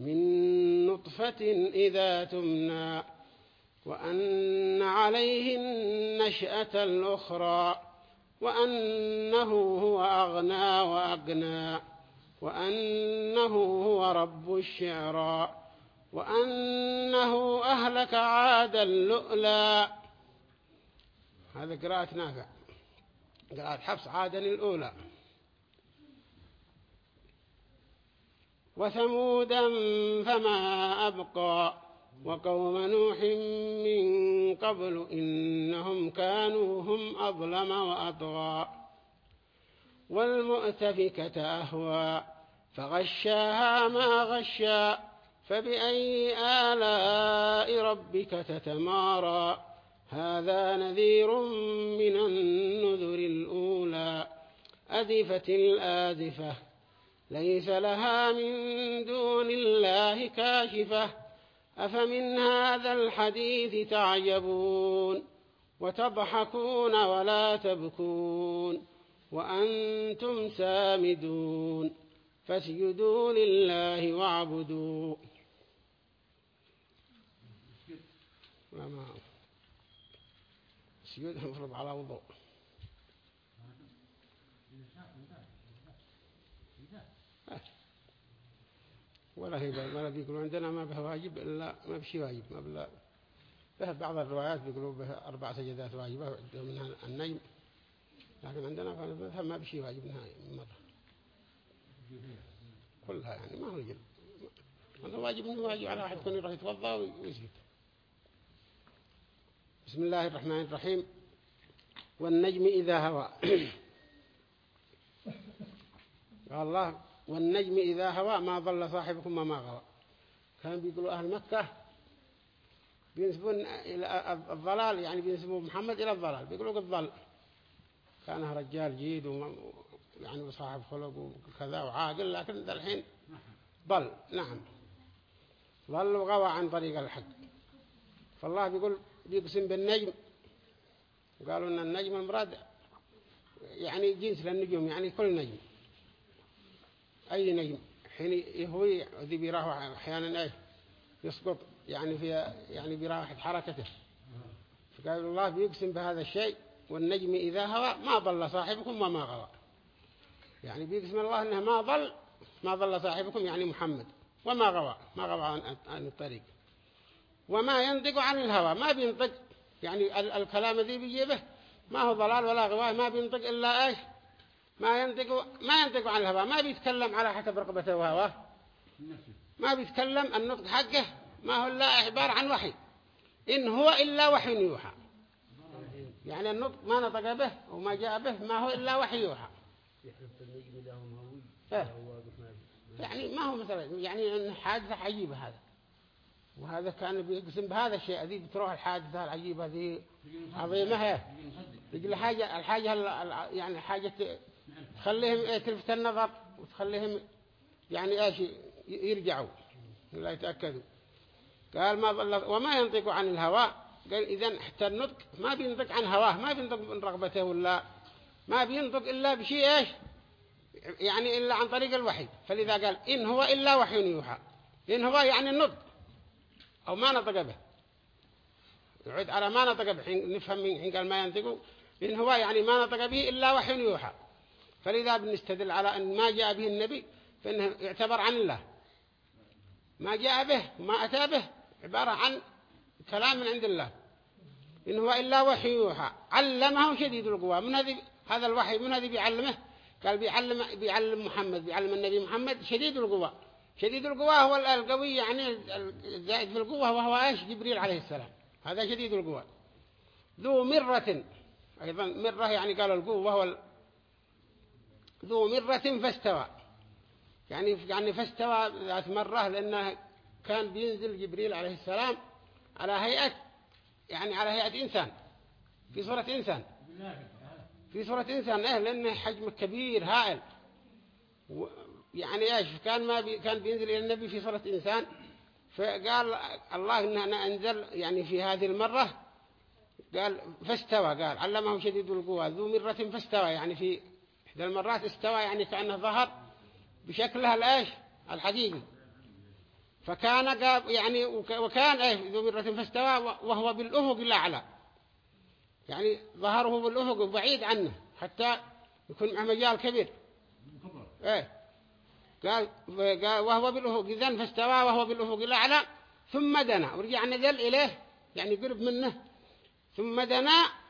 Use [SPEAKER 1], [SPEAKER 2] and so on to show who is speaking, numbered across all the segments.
[SPEAKER 1] من نطفة إذا تمنى وأن عليه النشأة الأخرى وأنه هو أغنى وأقنى وأنه هو رب الشعرى وأنه أهلك عاد اللؤلا هذا قراءة نافع. قراءة حفص عادا الأولى وثمودا فما أبقى. وقوم نوح من قبل إنهم كانوا هم أظلم وأطغى. والمؤتفكة أهوى. فغشاها ما غشى فبأي آلاء ربك تتمارى. هذا نذير من النذر الأولى. أذفت الآذفة ليس لها من دون الله كاشفة. أفمن هذا الحديث تعجبون؟ وتضحكون ولا تبكون؟ وأنتم سامدون. فاسجدوا لله واعبدوا. ما سجود مفروض على وضوء. ولا هي ولا بيقولوا عندنا ما به واجب إلا ما بشي واجب. ما بلا به بعض الروايات بيقولوا به أربع سجدات واجبة منها النجم. لكن عندنا ما بشي واجب نهائي مرة. كلها يعني ما هو هذا واجب انه واجب على واحد يكون يروح يتوضأ ويسجد. بسم الله الرحمن الرحيم. والنجم إذا هوى. قال الله والنجم إذا هوى ما ضل صاحبكم وما غوى. كان بيقولوا أهل مكة بينسبون إلى الضلال يعني بينسبون محمد إلى الضلال بيقولوا قد ضل. كانه رجال جيد يعني وصاحب خلق وكذا وعاقل لكن الحين ضل. نعم. ضل وغوى عن طريق الحق. فالله بيقول بيقسم بالنجم. قالوا إن النجم المراد يعني جنس للنجوم يعني كل نجم. أي نجم؟ حين يهوي ذي بيراه أحيانا إيه يسقط يعني في يعني براحة حركته. فقال الله بيقسم بهذا الشيء والنجم إذا هوى ما ضل صاحبكم وما غوى. يعني بيقسم الله أنه ما ضل ما ضل صاحبكم يعني محمد وما غوى ما غوى عن, عن الطريق. وما ينطق عن الهوى ما بينطق. يعني ال الكلام ذي بيجيبه ما هو ضلال ولا غواء ما بينطق إلا إيش؟ ما ينطق ما ينطق عن الهوى. ما بيتكلم على حسب رقبته وهواه ما بيتكلم النطق حقه. ما هو إلا عبارة عن وحي. إن هو إلا وحي يوحى. يعني النطق ما نطق به وما جاء به ما هو إلا وحي يوحى. يعني ما هو مثلا يعني حادثة عجيبة هذا. وهذا كان بيقسم بهذا الشيء. ذي بتروح الحادثة العجيبة ذي عظيمة. هي يجي الحاجة الحاجة يعني حاجة تخليهم تلفت النظر وتخليهم يعني إيش يرجعوا. لا يتأكدوا. قال ما وما ينطق عن الهواء قال إذا حتى النطق ما بينطق عن هواه. ما بينطق من رغبته ولا ما بينطق إلا بشيء إيش؟ يعني إلا عن طريق الوحي. فلذا قال إن هو إلا وحي يوحى. إن هو يعني النطق. أو ما نطق به. يعود على ما نطق به. نفهم من حين قال ما ينطق. إن هو يعني ما نطق به إلا وحي يوحى. فلذا بنستدل على أن ما جاء به النبي فإنه يعتبر عن الله. ما جاء به وما أتى به عبارة عن كلام من عند الله. إن هو إلا وحي يوحى. علمه شديد القوى. من هذه هذا الوحي من هذه بيعلمه؟ قال بيعلم بيعلم محمد. بيعلم النبي محمد شديد القوى. شديد القوى هو القوي يعني الزائد في القوة وهو إيش؟ جبريل عليه السلام. هذا شديد القوى. ذو مرة. أيضا مرة يعني قال القوة وهو ذو مرة فاستوى. يعني يعني فاستوى ذات مرة لأنه كان بينزل جبريل عليه السلام على هيئة يعني على هيئة إنسان. في صورة إنسان. في صورة إنسان. إيه؟ لأنه حجم كبير هائل. يعني إيش؟ كان ما بي كان بينزل إلى النبي في صورة إنسان. فقال الله إنه أنا أنزل يعني في هذه المرة. قال فاستوى قال علمه شديد القوى ذو مرة فاستوى يعني في إحدى المرات استوى يعني كأنه ظهر بشكلها الإيش الحقيقي فكان يعني وكان إيه؟ ذو مرة فاستوى وهو بالأفق الأعلى. يعني ظهره بالأفق بعيد عنه حتى يكون معه مجال كبير. إيه؟ قال وهو بالأفق إذن فاستوى وهو بالأفق الأعلى ثم دنا. ورجع نزل إليه يعني قرب منه. ثم دنا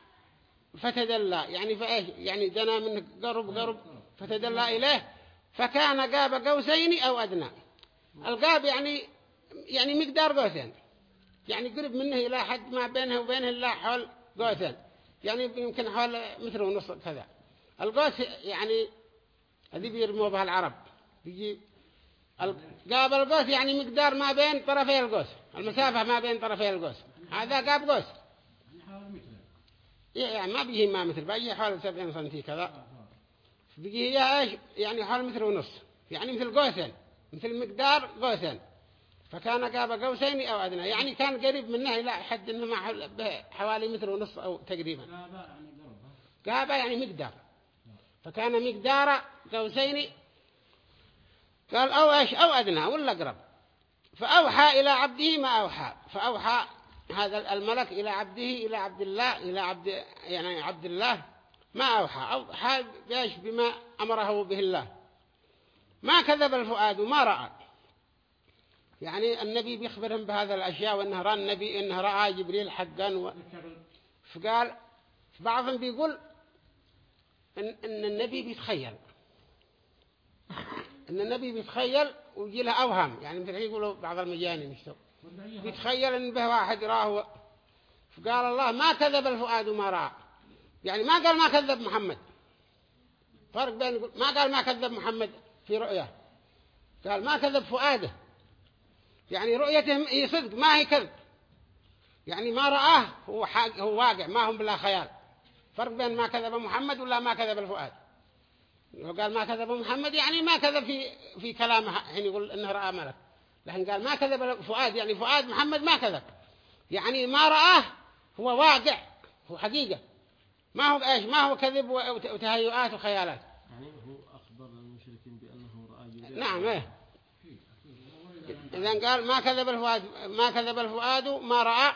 [SPEAKER 1] فتدلى. يعني فايه يعني دنا منه قرب قرب فتدلى إليه. فكان قاب قوسين أو أدنى. القاب يعني يعني مقدار قوسين. يعني قرب منه إلى حد ما بينه وبينه إلا حول قوسين. يعني يمكن حول متر ونص كذا. القوس يعني هذه بيرموا بها العرب. بيجي قاب القوس يعني مقدار ما بين طرفي القوس. المسافة ما بين طرفي القوس. هذا قاب قوس. يعني ما بيجي ما متر بيجي حوالي سبعين سنتي كذا. بيجي هي يعني حوالي متر ونص. يعني مثل قوسين. مثل مقدار قوسين. فكان قاب قوسين أو أدنى. يعني كان قريب منه إلى حد إنه مع حوالي متر ونص أو تقريبا. قاب يعني مقدار. فكان مقدار قوسين. قال أو إيش؟ أو أدنى ولا قرب. فأوحى إلى عبده ما أوحى. فأوحى هذا الملك إلى عبده إلى عبد الله إلى عبد يعني عبد الله. ما أوحى. أوحى بإيش؟ بما أمره به الله. ما كذب الفؤاد وما رأى. يعني النبي بيخبرهم بهذا الأشياء وأنه رأى النبي إنه رأى جبريل حقا و... فقال بعضهم بيقول إن, إن النبي بيتخيل. إن النبي بيتخيل ويجي له أوهام. يعني مثل يقولوا بعض المجانين يشتغل. بيتخيل إن به واحد راه فقال الله ما كذب الفؤاد ما رأى. يعني ما قال ما كذب محمد. فرق بين ما قال ما كذب محمد في رؤياه قال ما كذب فؤاده. يعني رؤيته هي صدق ما هي كذب. يعني ما رآه هو, هو واقع ما هم بلا خيال. فرق بين ما كذب محمد ولا ما كذب الفؤاد. قال ما كذب محمد يعني ما كذب في في كلامه حين يقول إنه رأى ملك. لكن قال ما كذب فؤاد يعني فؤاد محمد ما كذب. يعني ما رآه هو واقع هو حقيقة. ما هو إيش ما هو كذب وتهيؤات وخيالات.
[SPEAKER 2] يعني هو أخبر المشركين بأنه رأى
[SPEAKER 1] نعم إيه. إذا قال ما كذب الفؤاد ما كذب الفؤاد ما رأى.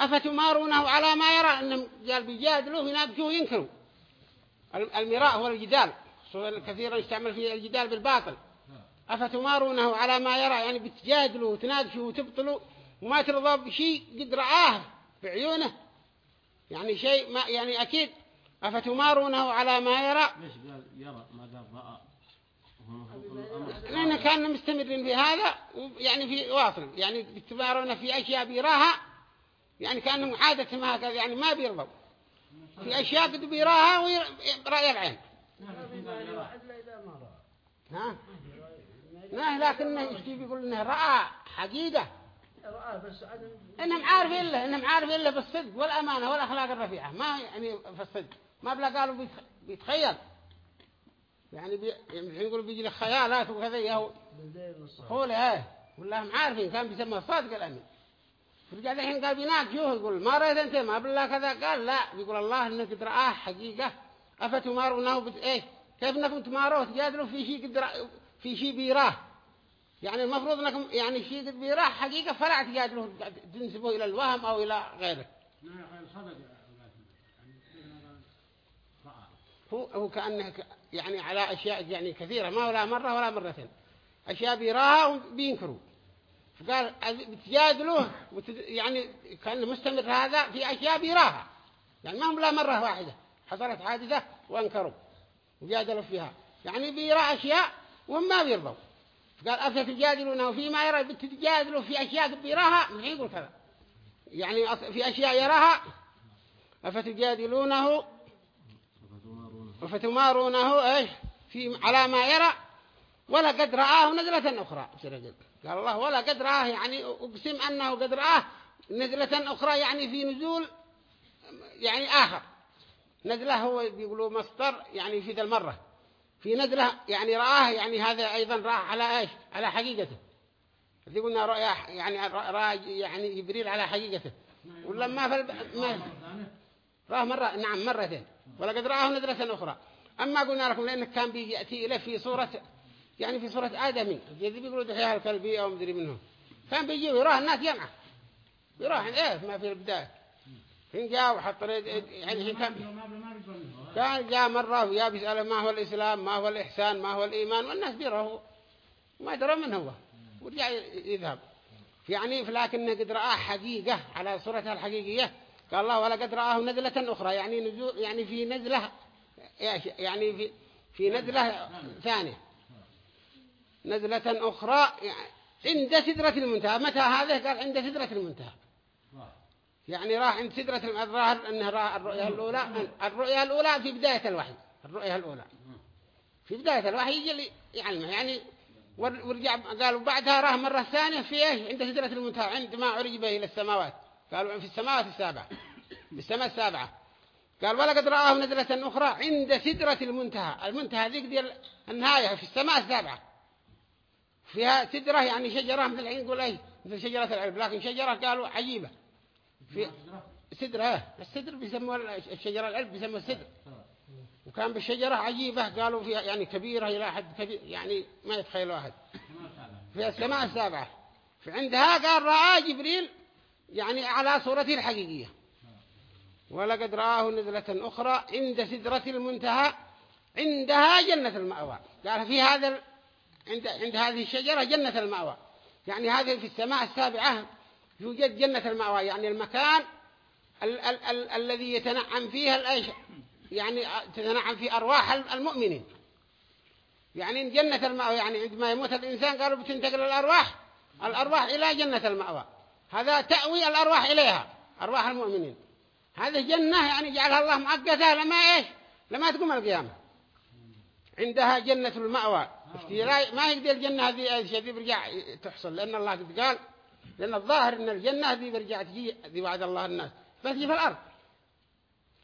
[SPEAKER 1] أفتمارونه على ما يرى؟ أنهم قال بيجادلوا هنا بجوا ينكروا المراء هو الجدال. كثيرا يستعمل فيه الجدال بالباطل. أفتمارونه على ما يرى؟ يعني بتجادلوا وتناقشوا وتبطلوا وما ترضى بشيء قد رآه بعيونه. يعني شيء ما يعني أكيد أفتمارونه على ما يرى؟
[SPEAKER 2] ليش قال يرى ما قال رأى؟
[SPEAKER 1] لأن كان مستمرين في هذا يعني في واصل. يعني بتمارون في أشياء بيراها. يعني كأنهم عادة ما هكذا يعني ما بيرضوا. في أشياء قد بيراها ورأي العين. ها؟ ما لكنه يشتي بيقول انه رأى حقيقة. إنهم عارفين له إنهم عارفين له بالصدق والأمانة والأخلاق الرفيعة. ما يعني في الصدق. ما بلا قالوا بيتخيل. يعني بي يعني يقولوا بيجي له خيالات وكذا يهو هو له ولا هم عارفين. كان بيسمى الصادق الأمين. فرجع الحين قال بيناقشوه يقول؟ ما رأيت أنت ما بالله كذا. قال لا. يقول الله إنك رآه حقيقة. افتمارونه بت إيه؟ كيف إنكم تماروه تجادلوا في شيء قد في شيء بيراه. يعني المفروض انكم يعني شيء بيراه حقيقة فلا تجادلوه تنسبوه إلى الوهم أو إلى غيره. هو هو كأنه يعني على أشياء يعني كثيرة ما ولا مرة ولا مرتين. أشياء بيراها وبينكروا. فقال بتجادلوه يعني كان مستمر هذا في أشياء بيراها. يعني ما هم لا مرة واحدة حصلت حادثة وأنكروا وجادلوا فيها. يعني بيرى أشياء وهم ما بيرضوا. فقال أفتجادلونه فيما يرى بتجادلوا في أشياء بيراها من يقول كذا. يعني في أشياء يراها أفتجادلونه؟ وفتمارونه إيش؟ في على ما يرى ولا قد رآه نزلة أخرى. قال الله ولا قد رآه يعني أقسم أنه قد رآه نزلة أخرى يعني في نزول يعني آخر. نزلة هو بيقولوا مصدر يعني في ذا المرة. في نزلة يعني رآه يعني هذا أيضا رآه على إيش؟ على حقيقته. اللي قلنا رأى يعني رأى يعني جبريل على حقيقته. ولا ما في ما رآه مرة نعم مرتين. ولقد رآه نزلة أخرى. أما قلنا لكم لأنه كان بيأتي إليه في صورة يعني في صورة آدمي. الذي بيقولوا دحيها الكلبية أو مدري منه كان بيجي يراه الناس جمعة يراه إيه ما في البداية. حين جاء وحط يعني حين كان كان جاء مرة ويا بيسأله ما هو الإسلام ما هو الإحسان ما هو الإيمان والناس بيراه ما درى من هو. ورجع يذهب. يعني لكنه قد رآه حقيقة على صورتها الحقيقية. قال الله ولا قد رآه نزلة أخرى. يعني نزول يعني في نزلة يعني في في نزلة ثانية. نزلة أخرى يعني عند سدرة المنتهى. متى هذا؟ قال عند سدرة المنتهى. يعني راح عند سدرة الظاهر أنه راح الرؤية الأولى الرؤية الأولى في بداية الوحي الرؤية الأولى. في بداية الوحي يجي يعلمه يعني ورجع قالوا بعدها راه مرة ثانية في إيش؟ عند سدرة المنتهى عندما عرج به إلى السماوات. قالوا في السماوات السابعة في السماء السابعة. قال ولقد رآه نزلة أخرى عند سدرة المنتهى. المنتهى ذيك دي النهاية في السماء السابعة. فيها سدرة يعني شجرة مثل الحين نقول إيه مثل شجرة العلب لكن شجرة قالوا عجيبة. في سدرة السدر بيسموا الشجرة العلب بيسموا السدر وكان بالشجرة عجيبة قالوا فيها يعني كبيرة إلى حد كبير يعني ما يتخيل واحد. في السماء السابعة. فعندها قال رأى جبريل يعني على صورته الحقيقية. ولقد رآه نزلة أخرى عند سدرة المنتهى عندها جنة المأوى. قال في هذا عند عند هذه الشجرة جنة المأوى. يعني هذه في السماء السابعة يوجد جنة المأوى يعني المكان ال ال ال الذي يتنعم فيها الأيش يعني تتنعم في أرواح المؤمنين. يعني جنة المأوى يعني عندما يموت الإنسان قالوا بتنتقل الأرواح الأرواح إلى جنة المأوى. هذا تأوي الأرواح إليها أرواح المؤمنين. هذه جنة يعني جعلها الله معقدة لما إيش؟ لما تقوم القيامة. عندها جنة المأوى. ما يقدر الجنة هذه؟ أي شيء بيرجع تحصل لأن الله قد قال لأن الظاهر أن الجنة هذه بيرجع تجي ذي وعد الله الناس. بس في الأرض.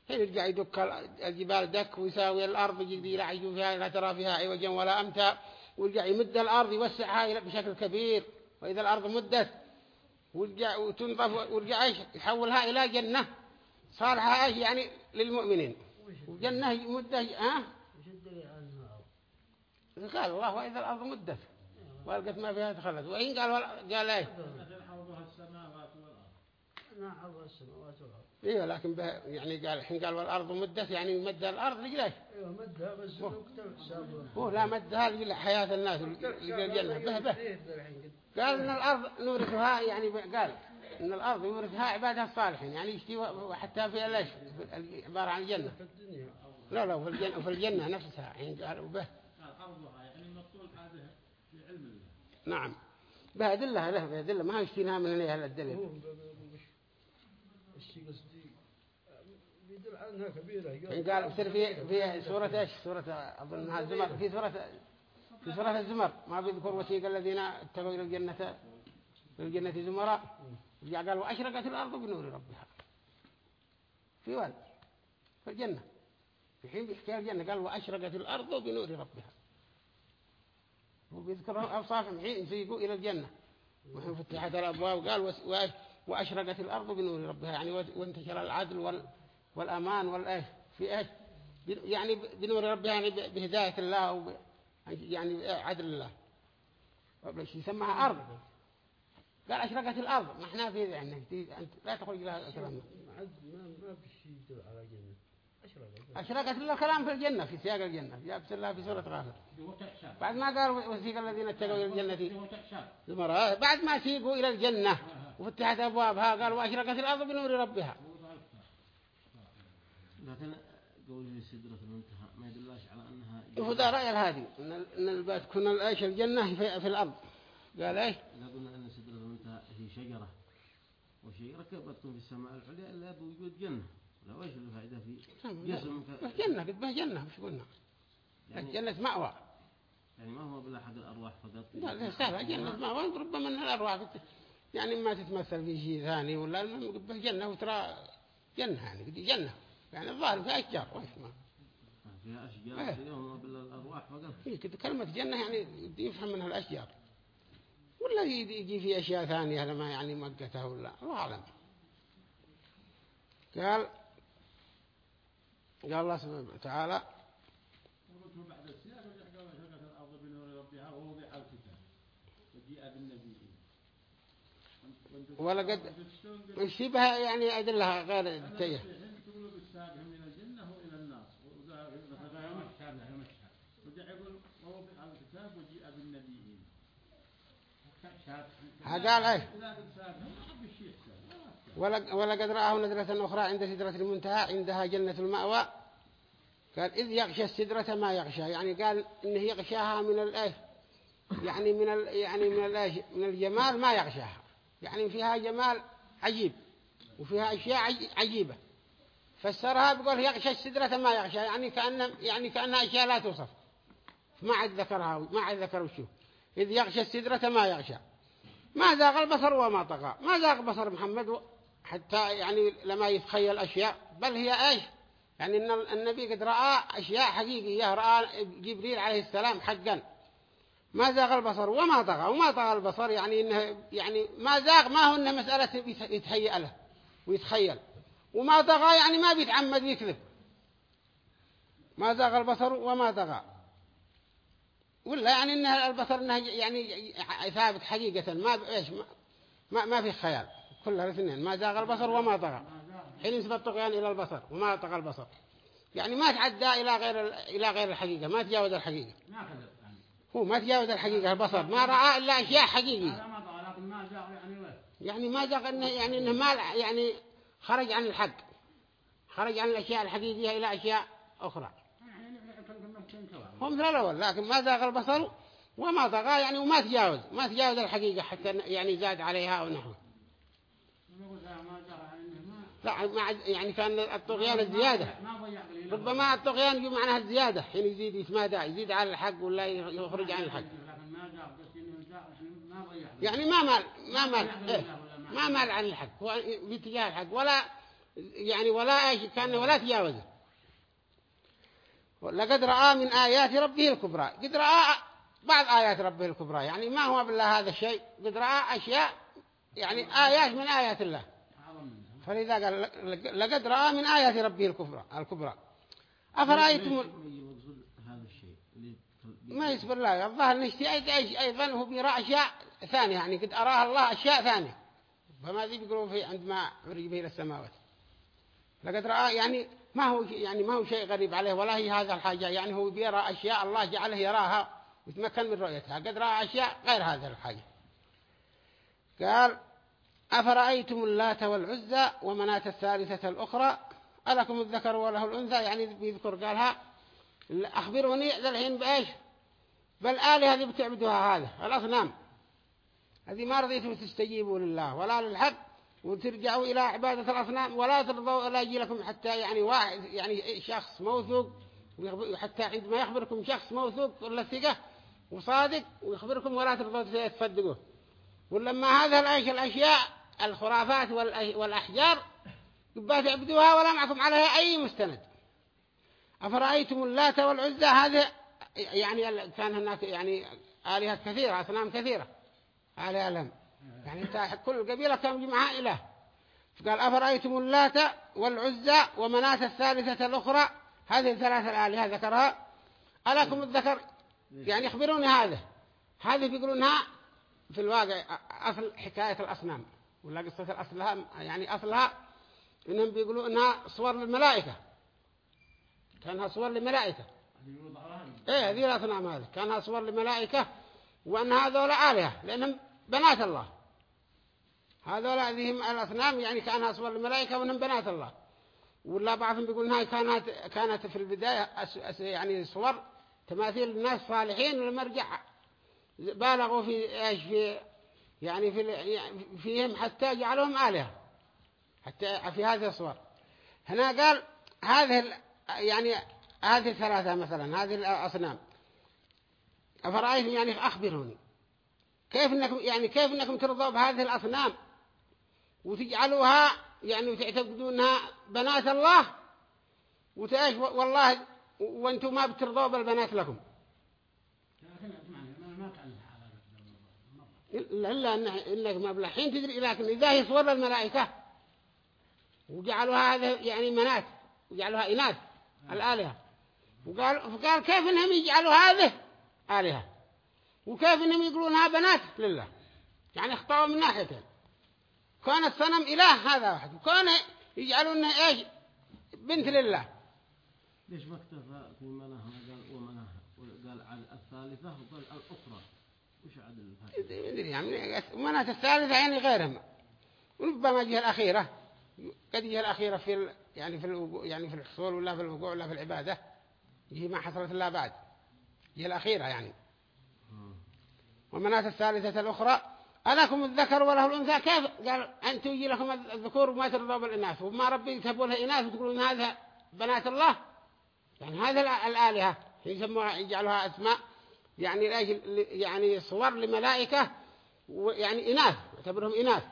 [SPEAKER 1] حين يرجع يدك الجبال دك ويساوي الأرض يجي لا فيها لا ترى فيها عوجا ولا أمتا ويرجع يمد الأرض يوسعها بشكل كبير. وإذا الأرض مدت ويرجع وتنظف ويرجع يحولها إلى جنة. صالحة يعني؟ للمؤمنين. وجنة مدة ها؟ قال الله وإذا الأرض مدت. والقت ما فيها تخلت وإن قال قال إيه أيوه لكن به يعني قال الحين قال والأرض مدت يعني مد الأرض لجلاش
[SPEAKER 3] أيوه مدها بس
[SPEAKER 1] هو. لا مدها لحياة الناس للجنة به به. قال إن الأرض نورثها يعني قال إن الأرض يورثها عبادها الصالحين يعني يشتي وحتى في ليش عبارة عن الجنة. لا لا في الجنة في الجنة نفسها حين قال به. نعم. بهدلها له بهدلها ما يشتينها من هنا الدليل.
[SPEAKER 3] يدل
[SPEAKER 1] قال في في سورة إيش؟ سورة اظنها الزمر. في سورة في سورة الزمر. ما بيذكر وسيق الذين اتقوا إلى الجنة الجنة زمراء. قال وأشرقت الأرض بنور ربها. في وين في الجنة. في حين بيحكي الجنة. قال وأشرقت الأرض بنور ربها. وبيذكر أوصافهم. حين يسيقوا إلى الجنة. وحين فتحت الأبواب. قال واشرقت الأرض بنور ربها يعني وانتشر العدل وال والأمان والإيش في إيش يعني بنور ربها يعني بهداية الله وب يعني عدل الله يسمها أرض قال أشرقت الأرض ما إحنا في يعني أنت لا تخرج لها كلام أشرقت له كلام في الجنة في سياق الجنة جاء الله في سورة غافر بعد ما قال وسيق الذين اتقوا إلى الجنة زمرة بعد ما سيقوا إلى الجنة وفتحت أبوابها قال وأشرقت الأرض بنور ربها.
[SPEAKER 2] لكن قول سدرة المنتهى ما يدلش على أنها
[SPEAKER 1] وهذا رأي الهادي إن البات كنا الأيش الجنة في, في الأرض. قال إيش؟
[SPEAKER 2] إذا قلنا أن سدرة المنتهى هي شجرة وشجرة كيف بتكون في السماء العليا إلا بوجود جنة. لا وإيش الفائدة في
[SPEAKER 1] جسم ك... جنة قد به جنة مش قلنا. يعني جنة مأوى.
[SPEAKER 2] يعني ما هو بلا حق الأرواح فقط.
[SPEAKER 1] لا لا سهلة جنة مأوى. ربما من الأرواح. يعني ما تتمثل في شيء ثاني ولا المهم به جنة وترى جنة يعني جنة. يعني الظاهر فيها أشجار وإيش ما
[SPEAKER 2] فيها أشجار اليوم بالأرواح فقط
[SPEAKER 1] كلمة جنة يعني يفهم منها الأشجار. ولا يجي في أشياء ثانية لما يعني مقتها ولا الله أعلم. قال قال الله سبحانه وتعالى
[SPEAKER 4] بعد السياق الأرض بنور ربها ووضع الكتاب وجيء بالنبيين
[SPEAKER 1] ولقد شبه يعني أدلها غير تيه
[SPEAKER 4] سابهم من الجنة وإلى النار يوم الشهادة يوم الشهادة ورجع يقول ووضع الكتاب وجيء بالنبيين
[SPEAKER 1] قال إيه؟ ولقد رآه نزلة أخرى عند سدرة المنتهى عندها جنة المأوى. قال إذ يغشى السدرة ما يغشى. يعني قال إنه يغشاها من الإيه يعني من يعني من الإيه من الجمال ما يغشاها. يعني فيها جمال عجيب وفيها أشياء عجيبة. فسرها بقول يغشى السدرة ما يغشى يعني كأن يعني كأنها أشياء لا توصف. ما عاد ذكرها ما عاد ذكر وشو. إذ يغشى السدرة ما يغشى. ما ذاق البصر وما طغى. ما ذاق بصر محمد حتى يعني لما يتخيل أشياء. بل هي إيش؟ يعني إن النبي قد رأى أشياء حقيقية رأى جبريل عليه السلام حقا. ما ذاق البصر وما طغى وما طغى البصر يعني إنه يعني ما ذاق ما هو إنه مسألة يتهيأ له ويتخيل. وما طغى يعني ما بيتعمد يكذب. ما زاغ البصر وما طغى. ولا يعني ان البصر إنه يعني ثابت حقيقة ما إيش ما ما في خيال. كلها الاثنين ما زاغ البصر وما طغى. حين يثبت الطغيان إلى البصر وما طغى البصر. يعني ما تعدى إلى غير إلى غير الحقيقة ما تجاوز الحقيقة. هو ما تجاوز الحقيقة البصر. ما رأى إلا أشياء حقيقية. يعني ما زاغ انه يعني إنه ما يعني خرج عن الحق. خرج عن الأشياء الحقيقية إلى أشياء أخرى. هو مثل الأول لكن ما زاغ البصر وما طغى يعني وما تجاوز. ما تجاوز الحقيقة حتى يعني زاد عليها ونحوه
[SPEAKER 4] أنا قلت لا إنه
[SPEAKER 1] يعني كان الطغيان الزيادة.
[SPEAKER 4] ما
[SPEAKER 1] ربما الطغيان يجي معناها الزيادة حين يزيد يتمادى يزيد على الحق ولا يخرج عن الحق؟ يعني ما مال ما مال إيه ما مال عن الحق باتجاه الحق ولا يعني ولا كان ولا تجاوزه. لقد رأى من آيات ربه الكبرى قد رأى بعض آيات ربه الكبرى يعني ما هو بالله هذا الشيء قد رأى أشياء يعني آيات من آيات الله. فلذا قال لقد رأى من آيات ربه الكبرى الكبرى. أفرأيتم ما يصبر الله الظاهر نشتي أي- أيضا هو بيرى أشياء ثانية يعني قد أراها الله أشياء ثانية. فما ذي بيقولون في عندما عرج به إلى السماوات. لقد رأى يعني ما هو يعني ما هو شيء غريب عليه ولا هي هذا الحاجة يعني هو بيرى أشياء الله جعله يراها ويتمكن من رؤيتها. قد رأى أشياء غير هذا الحاجة. قال أفرأيتم اللات والعزى ومناة الثالثة الأخرى؟ ألكم الذكر وله الأنثى يعني بيذكر قالها أخبروني ذا الحين بإيش؟ بالآلهة هذه بتعبدوها هذا الأصنام. هذه ما رضيتم تستجيبوا لله ولا للحق وترجعوا إلى عبادة الأصنام ولا ترضوا إلى يجي لكم حتى يعني واحد يعني شخص موثوق حتى عندما يخبركم شخص موثوق ولا ثقة وصادق ويخبركم ولا ترضوا تصدقوه ولما هذا الأش- الأشياء الخرافات والأ- والأحجار يبقى تعبدوها ولا معكم عليها أي مستند. أفرأيتم اللات والعزى؟ هذه يعني كان هناك يعني آلهة كثيرة أصنام كثيرة. آلهة لهم يعني كل قبيلة كان يجي معها إله. فقال أفرأيتم اللات والعزى ومناة الثالثة الأخرى؟ هذه الثلاثة الآلهة ذكرها. ألكم الذكر؟ يعني اخبروني هذا. هذه بيقولونها في الواقع أصل حكاية الأصنام. ولا قصة الأصلها يعني أصلها إنهم بيقولوا إنها صور للملائكة. كأنها صور لملائكة
[SPEAKER 4] اللي يوضع لها
[SPEAKER 1] إيه هذه كأنها صور لملائكة وأن هذول آلهة لأنهم بنات الله. هذول هذهم الأصنام يعني كأنها صور لملائكة وأنهم بنات الله. ولا بعضهم بيقول إنها كانت كانت في البداية يعني صور تماثيل الناس صالحين ولما رجع بالغوا في إيش؟ في يعني في ال- فيهم حتى جعلهم آلهة. حتى في هذه الصور. هنا قال هذه يعني هذه الثلاثة مثلا هذه الأصنام. أفرأيتم يعني أخبروني كيف إنكم يعني كيف إنكم ترضوا بهذه الأصنام؟ وتجعلوها يعني وتعتقدوا إنها بنات الله؟ وتأش والله وأنتم ما بترضوا بالبنات لكم.
[SPEAKER 4] اسمعني أنا ما
[SPEAKER 1] بلحين تدري لكن إذا هي صور الملائكة وجعلوها هذا يعني منات وجعلوها إناث الآلهة. وقال فقال كيف إنهم يجعلوا هذه آلهة؟ وكيف إنهم يقولونها بنات لله؟ يعني اخطأوا من ناحيتين. كان الصنم إله هذا واحد وكان يجعلونه إيش؟ بنت لله.
[SPEAKER 2] ليش ما اكتفى في مناها قال ومناها قال على الثالثة وقال الأخرى. وش عدل الفائدة
[SPEAKER 1] يدري يعني مناة الثالثة يعني غيرهم. وربما جهة الأخيرة. قد جهة الأخيرة في. يعني في يعني في الحصول ولا في الوقوع ولا في العبادة هي ما حصلت إلا بعد. جهة الأخيرة يعني. ومناة الثالثة الأخرى ألكم الذكر وله الأنثى؟ كيف؟ قال أنتم يجي لكم الذكور وما ترضوا بالإناث. وما ربي لها إناث وتقولون هذا بنات الله؟ يعني هذا الآ- الآلهة. يسموها يجعلوها أسماء يعني يعني صور لملائكة ويعني إناث يعتبرهم إناث.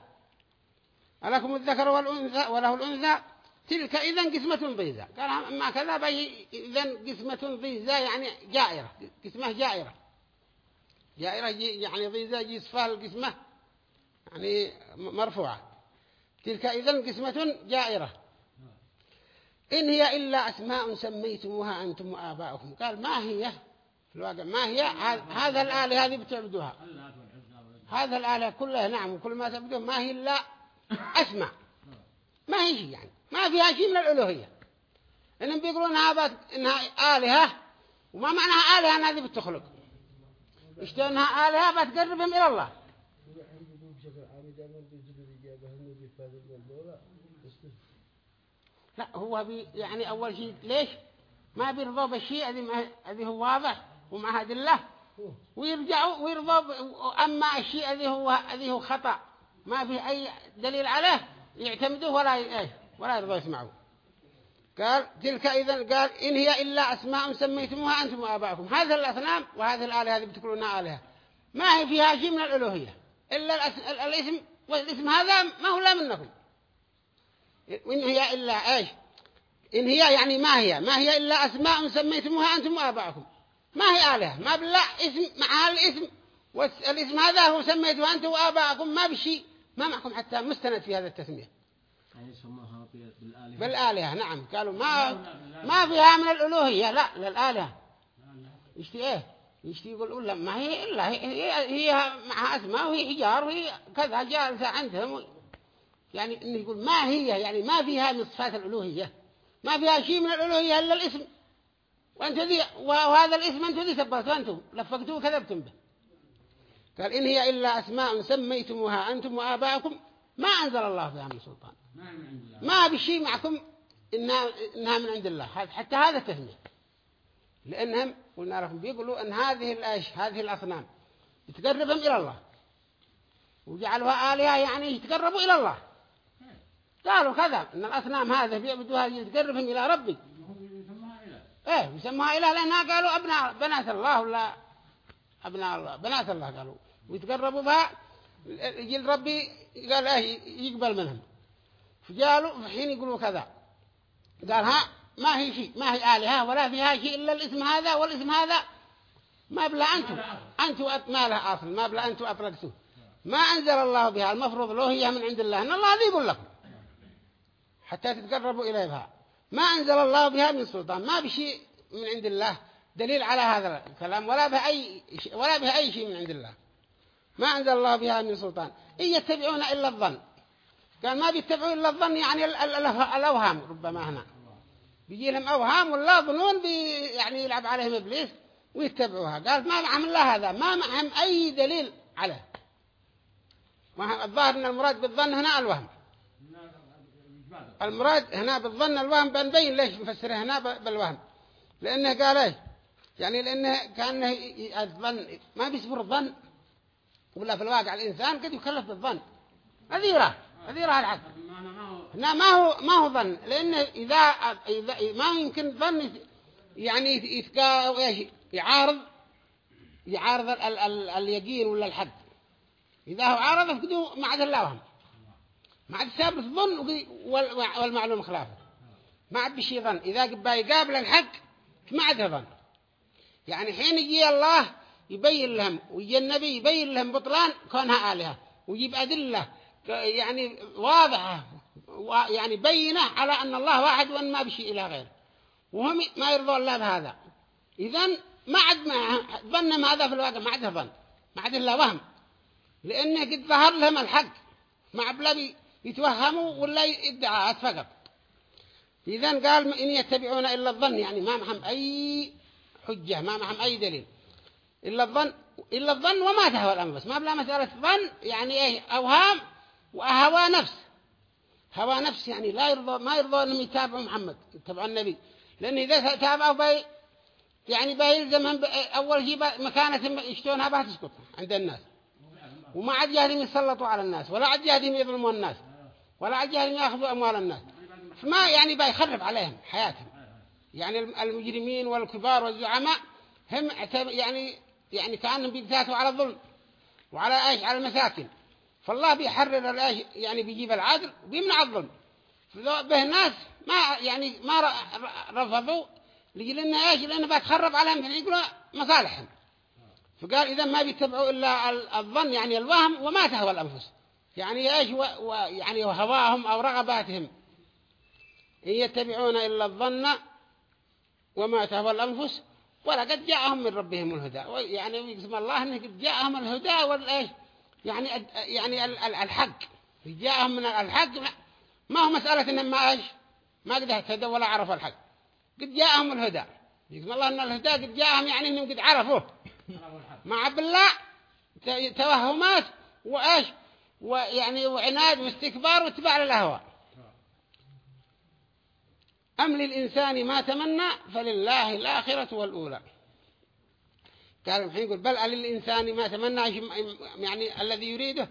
[SPEAKER 1] ألكم الذكر والأنثى وله الأنثى. تلك إذا قسمة ضيزى. قال ما كذا بي إذا قسمة ضيزى يعني جائرة. قسمة جائرة. جائرة جي- يعني ضيزى جي صفها القسمة. يعني مرفوعة. تلك إذا قسمة جائرة. إن هي إلا أسماء سميتموها أنتم وآباؤكم. قال ما هي؟ في الواقع ما هي؟ هذا- الآلهة هذه بتعبدوها هذا الآلهة كلها نعم وكل ما تعبدوه ما هي إلا أسماء ما هي شيء يعني؟ ما فيها شيء من الألوهية. إنهم بيقولون هذا إنها آلهة وما معناها آلهة أن هذه بتخلق. اشتوا إنها آلهة؟ بتقربهم إلى الله.
[SPEAKER 3] لا
[SPEAKER 1] هو بي يعني أول شيء ليش؟ ما بيرضوا بالشيء هذه هو واضح ومع أدلة ويرجعوا ويرضوا أما الشيء هذه هو هذه هو خطأ. ما في أي دليل عليه يعتمدوه ولا إيه ولا يرضوا يسمعوا قال تلك إذا قال إن هي إلا أسماء سميتموها أنتم وآباؤكم. هذه الأصنام وهذه الآلهة هذه بتقولونها آلهة. ما هي فيها شيء من الألوهية. إلا الاسم والاسم هذا ما هو لا منكم. وإن هي إلا إيش؟ إن هي يعني ما هي؟ ما هي إلا أسماء سميتموها أنتم وآباؤكم. ما هي آلهة؟ ما بالله اسم مع الاسم والاسم هذا هو سميته أنتم وآباؤكم ما بشيء. ما معكم حتى مستند في هذا التسمية.
[SPEAKER 2] يعني بالآلهة.
[SPEAKER 1] بالآلهة نعم. قالوا ما ما فيها من الألوهية لا للآلهة. يشتي إيه؟ يشتي يقول؟ ولا ما هي إلا هي, هي, معها أسماء وهي حجار وهي كذا جالسة عندهم. يعني إنه يقول ما هي يعني ما فيها من صفات الألوهية. ما فيها شيء من الألوهية إلا الاسم. وأنت ذي وهذا الاسم أنتم ذي ثبتوا أنتم. لفقتوه وكذبتم به. قال إن هي إلا أسماء سميتموها أنتم وآباؤكم ما أنزل الله بها من سلطان.
[SPEAKER 4] ما من عند الله.
[SPEAKER 1] ما بشيء معكم إنها, إنها من عند الله. هذا- حتى هذا تسمية لأنهم قلنا لكم بيقولوا أن هذه الأش هذه الأصنام تقربهم إلى الله. وجعلوها آلهة يعني يتقربوا إلى الله. قالوا كذا. أن الأصنام هذه بيعبدوها تقربهم إلى ربي
[SPEAKER 4] هم يسموها إله.
[SPEAKER 1] إيه يسموها إله لأنها قالوا أبناء بنات الله ولا أبناء الله. بنات الله قالوا. ويتقربوا بها يجي ربي قال إيه يقبل منهم. فجالوا في حين يقولوا كذا. قال ها ما هي شيء ما هي آلهة ولا فيها شيء إلا الاسم هذا والاسم هذا. ما بلا أنتم. أنتم ما لها أصل ما بلا أنتم أطلقتوه. ما أنزل الله بها المفروض له هي من عند الله. أن الله ذي يقول لكم. حتى تتقربوا إليه بها ما أنزل الله بها من سلطان ما بشيء من عند الله. دليل على هذا الكلام. ولا بها أي ولا بها أي شيء من عند الله. ما أنزل الله بها من سلطان. إن يتبعون إلا الظن. قال ما بيتبعوا إلا الظن يعني ال- ال- ال- الأوهام ربما هنا. بيجي لهم أوهام ولا ظنون بي يعني يلعب عليهم إبليس ويتبعوها. قال ما معهم الله هذا. ما معهم أي دليل عليه. الظاهر أن المراد بالظن هنا الوهم. المراد هنا بالظن الوهم بنبين ليش نفسره هنا بالوهم؟ لأنه قال إيش؟ يعني لأنه كان الظن ما بيصبر الظن ولا في الواقع الإنسان قد يكلف بالظن.
[SPEAKER 4] ما ما هو
[SPEAKER 1] لا ما هو ما هو ظن. لأنه إذا إذا ما يمكن ظن يعني يتقا يعارض. يعارض ال ال ال اليقين ولا الحد إذا هو عارض فقدوا ما عاد الله وهم ما عاد ثابت الظن والمعلوم خلافه. ما عاد بشي ظن. إذا قبا يقابل الحق ما عاد ظن يعني حين يجي الله يبين لهم ويجي النبي يبين لهم بطلان كونها آلهة ويجيب أدلة يعني واضحة يعني بينة على أن الله واحد وأن ما بشي إلى غيره. وهم ما يرضون الله بهذا. إذن ما عاد ما ظنهم هذا في الواقع ما عاد ظن ما عاد إلا وهم. لأنه قد ظهر لهم الحق. ما عبلا بي- يتوهموا ولا يدعاءات فقط إذن قال إن يتبعون إلا الظن يعني ما معهم أي حجة ما معهم أي دليل. إلا الظن إلا الظن وما تهوى الأنفس. ما بلا مسألة ظن يعني إيه؟ أوهام وهوى نفس. هوى نفس يعني لا يرضى ما يرضى أنهم يتابعوا محمد يتابعوا النبي. لأن إذا تابعوا بي يعني بيلزمهم أول شيء مكانة يشتونها بها تسقط عند الناس. وما عاد جاهدين يسلطوا على الناس ولا عاد جاهدين يظلموا الناس ولا عاد جاهدين يأخذوا أموال الناس. فما يعني بيخرب عليهم حياتهم. يعني الم- المجرمين والكبار والزعماء هم يعني يعني كأنهم بيقتاتوا على الظلم وعلى إيش؟ على المساكن. فالله بيحرر الإيش؟ يعني بيجيب العدل وبيمنع الظلم. به ناس ما يعني ما رفضوا لأن إيش؟ لأنه بتخرب عليهم. يقولوا مصالحهم. فقال إذا ما بيتبعوا إلا ال- الظن يعني الوهم وما تهوى الأنفس. يعني إيش؟ و... و... يعني هواهم أو رغباتهم. إن يتبعون إلا الظن وما تهوى الأنفس ولقد جاءهم من ربهم الهدى. يعني يقسم الله أنه قد جاءهم الهدى والإيش يعني يعني ال- ال- الحق. جاءهم من الحق ما هو مسألة إنهم ما إيش؟ ما قد اهتدوا ولا عرفوا الحق. قد جاءهم الهدى. يقسم الله أن الهدى قد جاءهم يعني إنهم قد عرفوه مع بالله توهمات وإيش؟ ويعني وعناد واستكبار واتباع للأهواء أم للإنسان ما تمنى فلله الآخرة والأولى. قالوا الحين يقول بل للإنسان ما تمنى يعني الذي يريده؟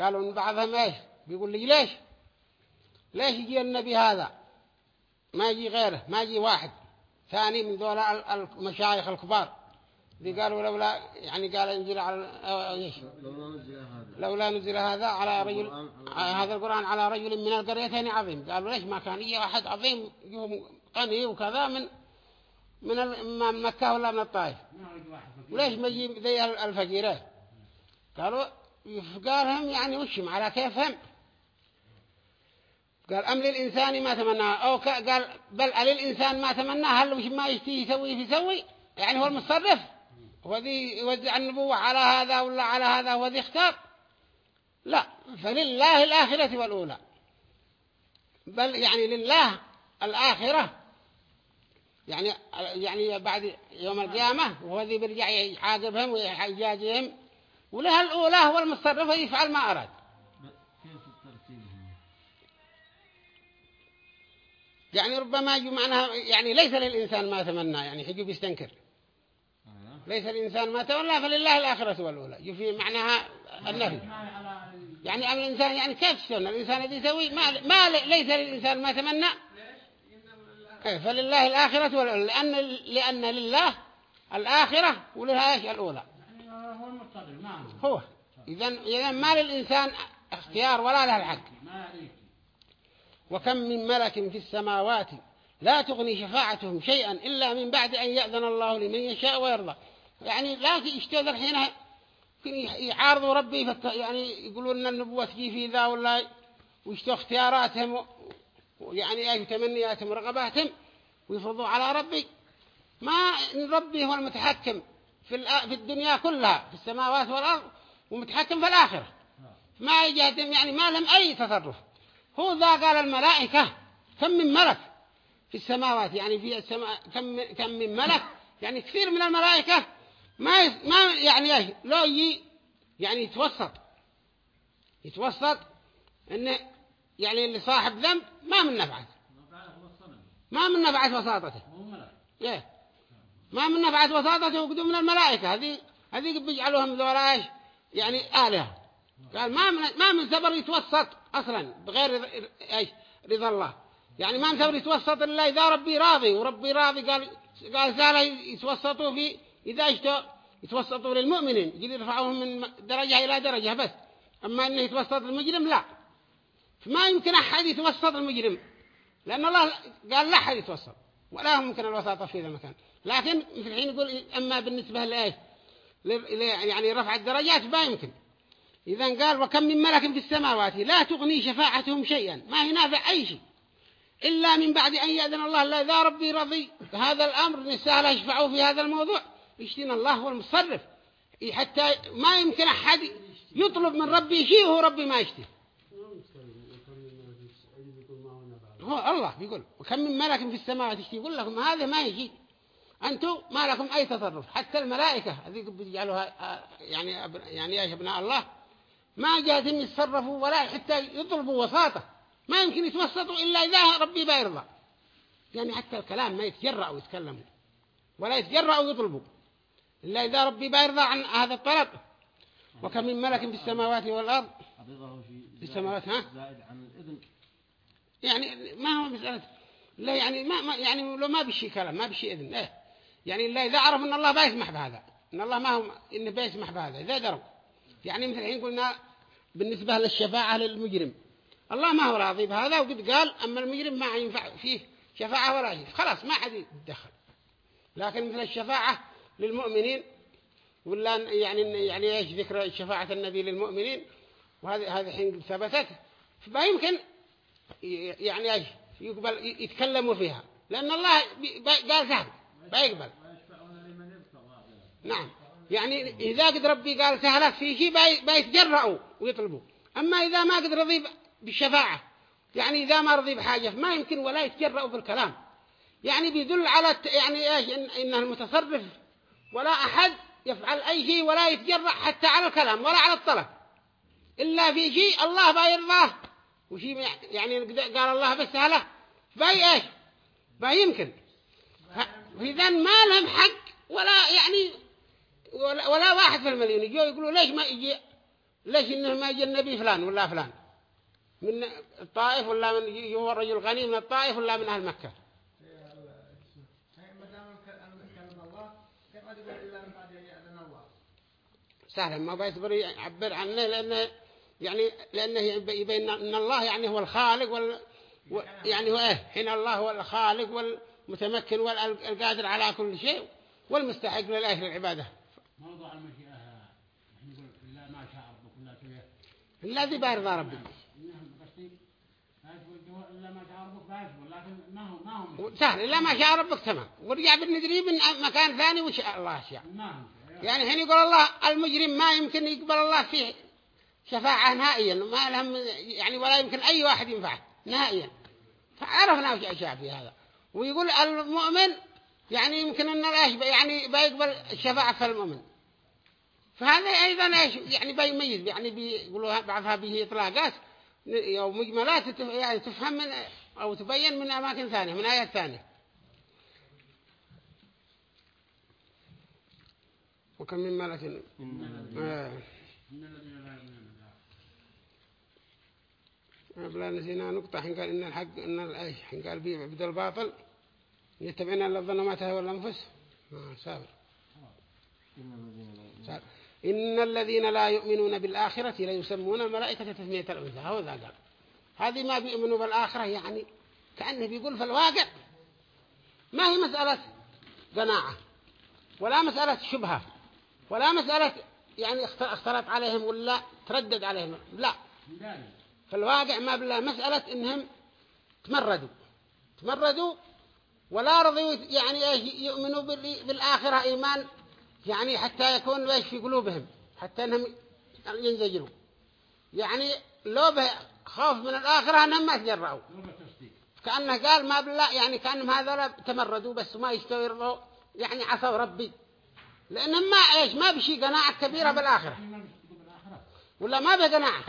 [SPEAKER 1] قالوا من بعضهم إيش؟ بيقول لي ليش؟ ليش يجي النبي هذا؟ ما يجي غيره ما يجي واحد ثاني من دول المشايخ الكبار. ذي قالوا لولا يعني قال انزل على إيش؟ لولا نزل هذا على رجل هذا القرآن على رجل من القريتين عظيم. قالوا ليش ما كان؟ يجي واحد عظيم غني وكذا من من مكة ولا من الطائف. وليش ما يجي ذي الفقيرة قالوا قالهم يعني وشم على كيفهم قال أم للإنسان ما تمنى. أو قال بل للإنسان ما تمنى. هل وش ما يشتي يسوي يسوي؟ يعني هو المتصرف هو ذي يوزع النبوة على هذا ولا على هذا هو ذي اختار. لا فلله الآخرة والأولى. بل يعني لله الآخرة. يعني يعني بعد يوم القيامة وهو ذي بيرجع يعاقبهم ويحجاجهم. ولها الأولى هو المتصرف يفعل ما أراد. يعني ربما يجي معناها يعني ليس للإنسان ما تمنى يعني حجو بيستنكر ليس الإنسان ما تولى فلله الآخرة والأولى. يفي معناها النفي. يعني أم الإنسان يعني كيف تشتون الإنسان الذي يسوي ما, ما ليس للإنسان ما تمنى إيه، فلله الآخرة والأولى. لأن, لأن لله الآخرة ولها إيش الأولى.
[SPEAKER 4] هو.
[SPEAKER 1] إذا إذا ما للإنسان اختيار ولا له الحق. وكم من ملك في السماوات لا تغني شفاعتهم شيئا إلا من بعد أن يأذن الله لمن يشاء ويرضى. يعني لا يشتغل الحين يعارضوا ربي. يعني يقولون أن النبوة تجي في ذا ولا ويشتغل اختياراتهم يعني أي تمنياتهم ورغباتهم ويفرضوا على ربي. ما ربي هو المتحكم في في الدنيا كلها في السماوات والأرض ومتحكم في الآخرة. ما يجهدهم يعني ما لهم أي تصرف. هو ذا قال الملائكة كم من ملك في السماوات؟ يعني في السماء كم كم من ملك؟ يعني كثير من الملائكة ما ما يعني إيش؟ لو يجي يعني يتوسط. يتوسط انه يعني اللي صاحب ذنب ما من نفعه. ما من نفعه وساطته. إيه. ما من نفعه وساطته وقدوا من الملائكة. هذه هذه بيجعلوهم ذولا إيش؟ يعني آلهة. قال ما من ما من سبر يتوسط أصلا بغير إيش؟ رضا الله. يعني ما من سبر يتوسط إلا إذا ربي راضي. وربي راضي قال قال زال يتوسطوا في إذا اشتوا يتوسطوا للمؤمنين. يجي يرفعوهم من درجة إلى درجة بس. أما أنه يتوسط المجرم لا. فما يمكن أحد يتوسط المجرم لأن الله قال لا أحد يتوسط. ولا ممكن الوساطة في ذا المكان. لكن في الحين يقول أما بالنسبة لإيش يعني رفع الدرجات ما يمكن. إذا قال وكم من ملك في السماوات؟ لا تغني شفاعتهم شيئا. ما ينافع أي شيء. إلا من بعد أن يأذن الله. لا إذا ربي رضي. هذا الأمر نسال يشفعوا في هذا الموضوع. يشتين الله هو المصرف. حتى ما يمكن أحد يطلب من ربي شيء وهو ربي ما يشتي هو الله بيقول وكم من ملك في السماوات يشتي يقول لكم هذا ما يجي. أنتم ما لكم أي تصرف. حتى الملائكة هذه بيجعلوها يعني يعني إيش أبناء الله. ما جاءتهم يتصرفوا ولا حتى يطلبوا وساطة. ما يمكن يتوسطوا إلا إذا ربي بيرضى يعني حتى الكلام ما يتجرأوا يتكلموا ولا يتجرأوا يطلبوا. إلا إذا ربي بيرضى عن هذا الطلب. وكم من ملك في السماوات والأرض؟ في السماوات ها؟ يعني ما هو مسألة؟ لا يعني ما, ما يعني لو ما بشي كلام ما بشي إذن إيه؟ يعني إلا إذا عرف أن الله بيسمح بهذا أن الله ما هو إنه بيسمح بهذا إذا دروا يعني مثل الحين قلنا بالنسبة للشفاعة للمجرم الله ما هو راضي بهذا؟ وقد قال أما المجرم ما ينفع فيه شفاعة ولا شيء خلاص ما حد يتدخل. لكن مثل الشفاعة للمؤمنين ولا يعني يعني إيش ذكر شفاعة النبي للمؤمنين؟ وهذه هذه حين ثبتت. فما يمكن يعني إيش؟ يقبل يتكلموا فيها. لأن الله قال سهل بيقبل نعم. يعني إذا قد ربي قال سهلت في شيء بيتجرأوا ويطلبوا. أما إذا ما قد رضي بالشفاعة يعني إذا ما رضي بحاجة ما يمكن ولا يتجرأوا بالكلام. يعني بيدل على يعني إيش؟ إن إنه المتصرف ولا أحد يفعل أي شيء ولا يتجرأ حتى على الكلام ولا على الطلب. إلا في شيء الله بيرضاه وشيء يعني قال الله بالسهلة باي إيش؟ ما يمكن. إذا ما لهم حق ولا يعني ولا, واحد في المليون يجوا يقولوا ليش ما يجي؟ ليش إنه ما يجي النبي فلان ولا فلان؟ من الطائف ولا من يجي الرجل غني من الطائف ولا من أهل مكة
[SPEAKER 3] ما دام كلم الله كيف قد يقول إلا من بعد يأذن الله
[SPEAKER 1] سهل. ما بيصبر يعبر عنه لأنه يعني لأنه يبين أن الله يعني هو الخالق وال يعني هو إيه؟ حين الله هو الخالق والمتمكن والقادر على كل شيء والمستحق لله العبادة.
[SPEAKER 4] موضوع المشيئة إلا ما شاء ربك ولا كذا
[SPEAKER 1] الذي بارضى
[SPEAKER 4] لا ربك هو هو.
[SPEAKER 1] سهل. إلا ما شاء ربك تمام. ورجع بالندري من مكان ثاني وش الله شاء
[SPEAKER 4] ما هو مشيئة.
[SPEAKER 1] يعني حين يقول الله المجرم ما يمكن يقبل الله فيه شفاعة نهائيا ما لهم يعني ولا يمكن أي واحد ينفعه نهائيا. فعرفنا وش أشياء في هذا. ويقول المؤمن يعني يمكن أن الأشبه يعني بيقبل الشفاعة في المؤمن. فهذا أيضا إيش؟ يعني بيميز يعني بيقولوا بعضها به إطلاقات أو مجملات يعني تفهم من أو تبين من أماكن ثانية من آيات ثانية. وكم من ملك؟
[SPEAKER 2] إن
[SPEAKER 1] آه.
[SPEAKER 4] الذين لا يؤمنون
[SPEAKER 1] بلا نسينا نقطة حين قال إن الحق إن الأيش حين قال بي عبد الباطل يتبعنا إلا الظن ما تهوى الأنفس. آه سابر
[SPEAKER 2] إن الذين لا يؤمنون.
[SPEAKER 1] سابر إن الذين لا يؤمنون بالآخرة لا يسمون الملائكة تسمية الأنثى. هو ذا قال. هذه ما بيؤمنوا بالآخرة يعني كأنه بيقول في الواقع. ما هي مسألة قناعة ولا مسألة شبهة. ولا مسألة يعني اخت- اختلط عليهم ولا تردد عليهم. لا. في الواقع ما بلا مسألة إنهم تمردوا. تمردوا ولا رضوا يعني إيش يؤمنوا بال- بالآخرة إيمان يعني حتى يكون إيش في قلوبهم حتى إنهم ينزجروا. يعني لو خوف من الآخرة إنهم ما
[SPEAKER 4] بتصديق
[SPEAKER 1] كأنه قال ما بلا يعني كأنهم هذا تمردوا بس ما يرضوا يعني عصوا ربي. لأنهم ما إيش ما بشي قناعة كبيرة بالآخرة.
[SPEAKER 4] ما
[SPEAKER 1] ولا ما به قناعة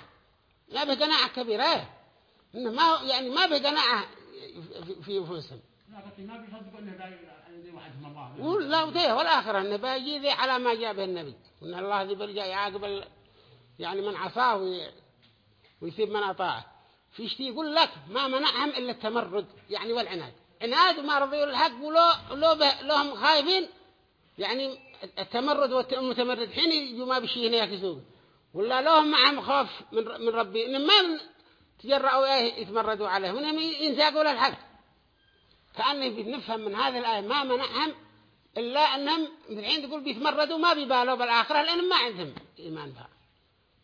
[SPEAKER 1] ما به كبيرة. إيه؟ إنه ما يعني ما به قناعة في- أنفسهم.
[SPEAKER 4] لا ما
[SPEAKER 1] ولا وده والآخرة إنه بيجي ذي على ما جاء به النبي. وإن الله ذي برجع يعاقب يعني من عصاه وي- ويثيب من أطاعه. في شيء يقول لك ما منعهم إلا التمرد يعني والعناد. عناد وما رضيوا الحق ولو لو لهم خايفين يعني التمرد والمتمرد حين يجوا ما بشي هنا يكسوه ولا لهم معهم خوف من من ربي إنهم ما تجرأوا إيه يتمردوا عليه وإنهم ينساقوا للحق كأنه بنفهم من هذه الآية ما منعهم إلا أنهم الحين تقول بيتمردوا ما بيبالوا بالآخرة لأنهم ما عندهم إيمان بها.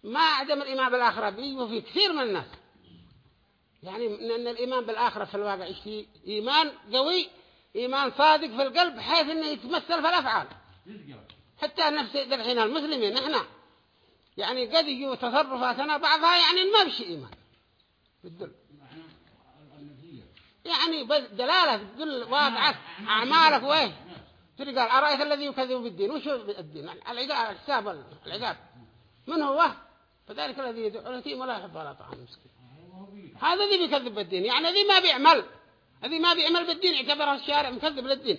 [SPEAKER 1] ما عدم الإيمان بالآخرة بيجوا في كثير من الناس. يعني أن الإيمان بالآخرة في الواقع إيمان قوي إيمان صادق في القلب بحيث أنه يتمثل في الأفعال. حتى نفس الحين المسلمين إحنا يعني قد يجوا تصرفاتنا بعضها يعني ما بشي إيمان. بالدل. يعني دلالة تدل واقعك أعمالك وإيه قال أرأيت الذي يكذب بالدين؟ وشو الدين العقاب الحساب العقاب. من هو؟ فذلك الذي يدعو اليتيم ولا يحب ولا طعام
[SPEAKER 4] بيه
[SPEAKER 1] هذا ذي بيكذب بالدين يعني ذي ما بيعمل. هذه ما بيعمل بالدين يعتبرها الشارع مكذب للدين.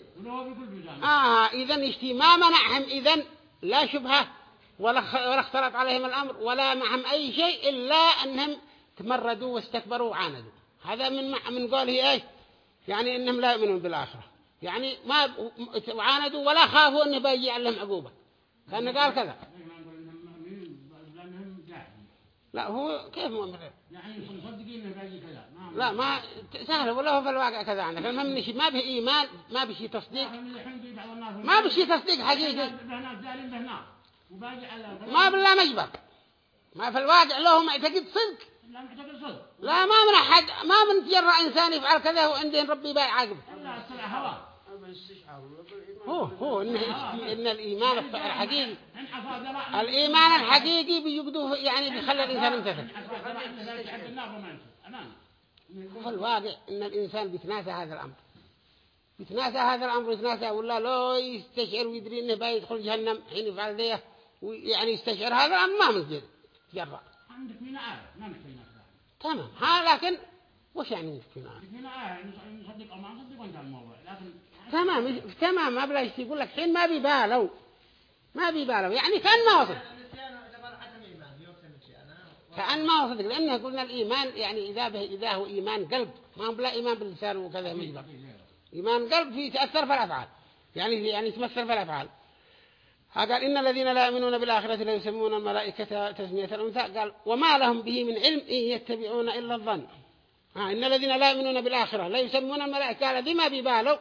[SPEAKER 1] آه إذا ما منعهم إذا لا شبهة ولا ولا اختلط عليهم الأمر ولا معهم أي شيء إلا أنهم تمردوا واستكبروا وعاندوا. هذا من من قوله إيش؟ يعني إنهم لا يؤمنون بالآخرة. يعني ما وعاندوا ولا خافوا إنه بيجي عليهم عقوبة. كان قال كذا. لا هو كيف مؤمن
[SPEAKER 4] يعني مصدقين إنه باقي كذا.
[SPEAKER 1] لا ما سهل هو في الواقع كذا عندك المهم نشي ما به إيمان ما تصديق.
[SPEAKER 4] في بعض الناس
[SPEAKER 1] ما بشي تصديق حقيقي. ما بالله مجبر. ما في الواقع له معتقد صدق.
[SPEAKER 4] لا
[SPEAKER 1] ما من أحد ما من تجرأ إنسان يفعل كذا وعندين ربي
[SPEAKER 4] هواء
[SPEAKER 1] هو هو إن, إن الإيمان الحقيقي الإيمان الحقيقي بيجدوه يعني بيخلي الإنسان يمتثل
[SPEAKER 4] ان انه
[SPEAKER 1] وفي الواقع إن الإنسان بيتناسى هذا الأمر. بيتناسى هذا الأمر يتناسى ولا لو يستشعر ويدري إنه بيدخل جهنم حين يفعل ذيه ويعني يستشعر هذا الأمر ما من جد- تجرأ.
[SPEAKER 4] عندك مين عارف ما محتاج ناس
[SPEAKER 1] تمام. ها لكن وش يعني ممكن آه؟
[SPEAKER 4] هنا آه نصدق أو ما نصدق وانتهى الموضوع. لكن
[SPEAKER 1] تمام تمام ما بلا يشتي يقول لك حين ما بيبالوا ما بيبالوا يعني كان ما وصل. كأن ما وصدق لأنه قلنا الإيمان يعني إذا به إذا هو إيمان قلب ما هو بلا إيمان باللسان وكذا مجبر إيمان. قلب فيه تأثر في الأفعال. يعني يعني يتمثل في الأفعال. قال إن الذين لا يؤمنون بالآخرة لا يسمون الملائكة تسمية الأنثى. قال وما لهم به من علم إن يتبعون إلا الظن. إن الذين لا يؤمنون بالآخرة لا يسمون الملائكة. قال ذي ما بيبالوا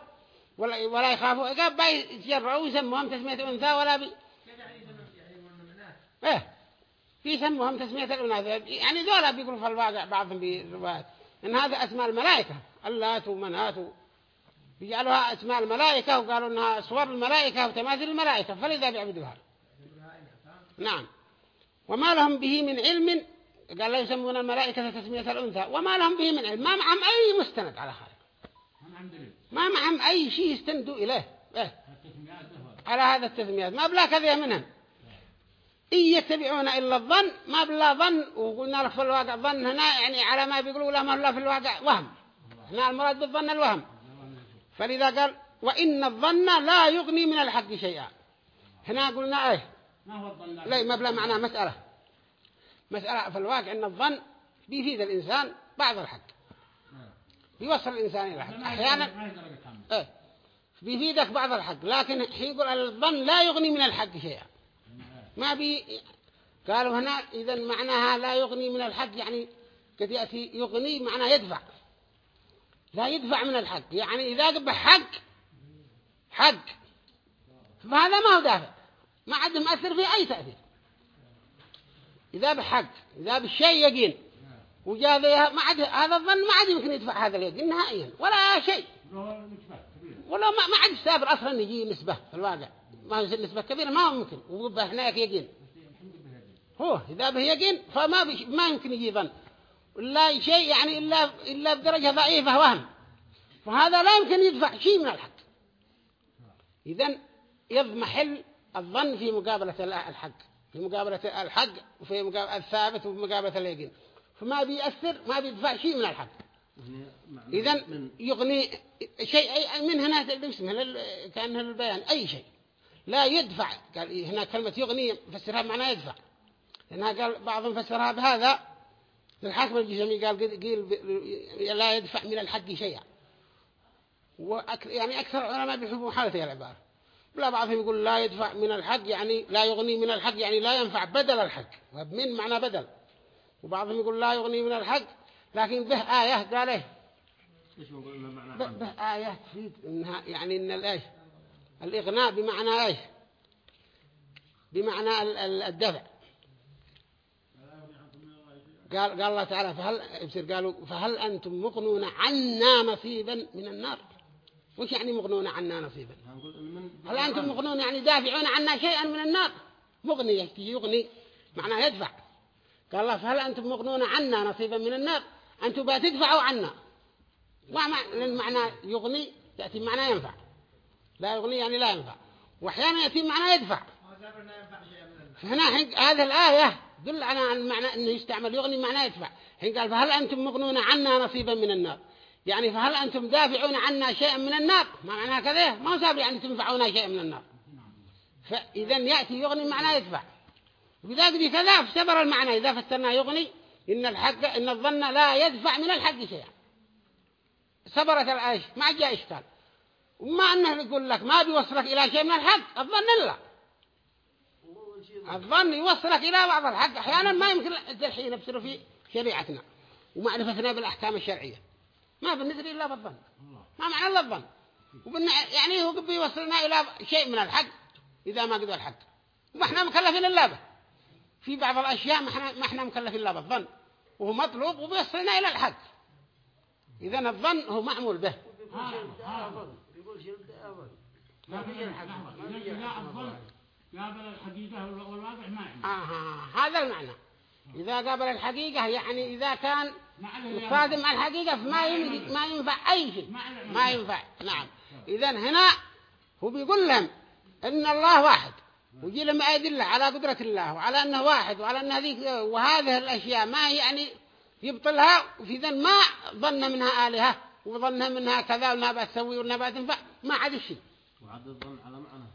[SPEAKER 1] ولا ولا يخافوا. قال بيجرعوا ويسموهم تسمية أنثى ولا بي إيه. يسموهم تسمية الأناث يعني ذولا بيقولوا في الواقع بعضهم بالروايات إن هذا أسماء الملائكة. اللات ومنات بيجعلوها أسماء الملائكة وقالوا إنها صور الملائكة وتماثيل الملائكة. فلذا بيعبدوها نعم. وما لهم به من علم. قال لا يسمون الملائكة تسمية الأنثى. وما لهم به من علم. ما معهم أي مستند على
[SPEAKER 4] لله
[SPEAKER 1] ما معهم أي شيء يستندوا إليه. إيه. على هذا التسميات. ما بلا كذا منهم. إن يتبعون إلا الظن ما بلا ظن وقلنا لك في الواقع ظن هنا يعني على ما بيقولوا لا ما لا في الواقع وهم. هنا المراد بالظن الوهم. فلذا قال وإن الظن لا يغني من الحق شيئا. هنا قلنا إيه؟
[SPEAKER 4] ما هو الظن؟
[SPEAKER 1] لا ما بلا معنى مسألة. مسألة في الواقع إن الظن بيفيد الإنسان بعض الحق. بيوصل الإنسان إلى الحق. أحيانا إيه؟ بيفيدك بعض الحق لكن حين يقول الظن لا يغني من الحق شيئا. ما بي قالوا هنا إذا معناها لا يغني من الحق يعني قد يأتي يغني معناه يدفع. لا يدفع من الحق يعني إذا قبح حق حق. فهذا ما هو دافع. ما عاد مؤثر فيه أي تأثير. إذا بحق إذا بالشيء يقين. وجاء ما عاد هذا الظن ما عاد يمكن يدفع هذا اليقين نهائيا. ولا شيء. ولا ما ما عاد يستابر أصلا يجي نسبة في الواقع. ما يصير نسبة كبيرة ما ممكن. ويبقى هناك يقين. هو إذا به يقين فما بش ما يمكن يجي ظن ولا شيء يعني إلا إلا بدرجة ضعيفة وهم. وهذا لا يمكن يدفع شيء من الحق. إذن يضمحل الظن في مقابلة ال- الحق. في مقابلة الحق وفي مقابلة الثابت وفي مقابلة اليقين. فما بيأثر ما بيدفع شيء من الحق. إذا يغني شيء من هنا اسمه كأنه البيان أي شيء. لا يدفع. قال هنا كلمة يغني فسرها بمعنى يدفع. لأنها قال بعضهم فسرها بهذا. الحاكم الجسمي قال قيل لا يدفع من الحق شيئا. وأك يعني أكثر العلماء بيحبوا حالة العبارة. لا بعضهم يقول لا يدفع من الحق يعني لا يغني من الحق يعني لا ينفع بدل الحق. ومن معنى بدل؟ وبعضهم يقول لا يغني من الحق لكن به آية قال
[SPEAKER 2] إيه؟
[SPEAKER 1] به آية تفيد إنها يعني إن الإيش؟ الإغناء بمعنى إيش؟ بمعنى ال- ال- الدفع. قال قال الله تعالى فهل يصير قالوا فهل أنتم مغنون عنا نصيبا من النار؟ وش يعني مغنون عنا نصيبا؟ هل أنتم مغنون يعني دافعون عنا شيئا من النار؟ مغني يشتي يغني معناه يدفع. قال الله فهل أنتم مغنون عنا نصيبا من النار؟ أنتم بتدفعوا عنا. ومع- لأن معنى يغني يأتي معنى ينفع. لا يغني يعني لا ينفع. وأحيانا يأتي معنى يدفع. فهنا هذه الآية دل على المعنى أنه يستعمل يغني معنى يدفع. حين قال فهل أنتم مغنون عنا نصيبا من النار؟ يعني فهل أنتم دافعون عنا شيئا من النار؟ ما معنى كذا؟ ما سابق يعني تنفعونا شيئا من النار. فإذا يأتي يغني معنى يدفع. وإذا كذا فسبر المعنى. إذا فسرنا يغني إن الحق إن الظن لا يدفع من الحق شيئا. صبرت العيش ما جاء إشكال. وما أنه يقول لك ما بيوصلك إلى شيء من الحق الظن لا. الظن يوصلك إلى بعض الحق. أحيانا ما يمكن الحين نفسر في شريعتنا ومعرفتنا بالأحكام الشرعية. ما بندري إلا بالظن. ما معنى إلا الظن وبن يعني هو بيوصلنا إلى شيء من الحق إذا ما قدر الحق. وما إحنا مكلفين إلا به. في بعض الأشياء ما إحنا ما إحنا مكلفين إلا بالظن. وهو مطلوب وبيوصلنا إلى الحق. إذا الظن هو معمول به.
[SPEAKER 3] يقول شيء أول؟
[SPEAKER 4] إذا الظن قابل الحقيقة والواقع ما يعني
[SPEAKER 1] آه هذا المعنى. إذا قابل الحقيقة يعني إذا كان
[SPEAKER 4] ما
[SPEAKER 1] صادم الحقيقة فما ما ينفع أي شيء. ما ينفع. نعم. إذا هنا هو بيقول لهم إن الله واحد. ويجي لهم أدلة على قدرة الله وعلى أنه واحد وعلى أن هذه وهذه الأشياء ما يعني يبطلها. وفي ذن ما ظن منها آلهة وظن منها كذا وانها بتسوي وانها بتنفع ما عاد شيء
[SPEAKER 2] وعد الظن على معنى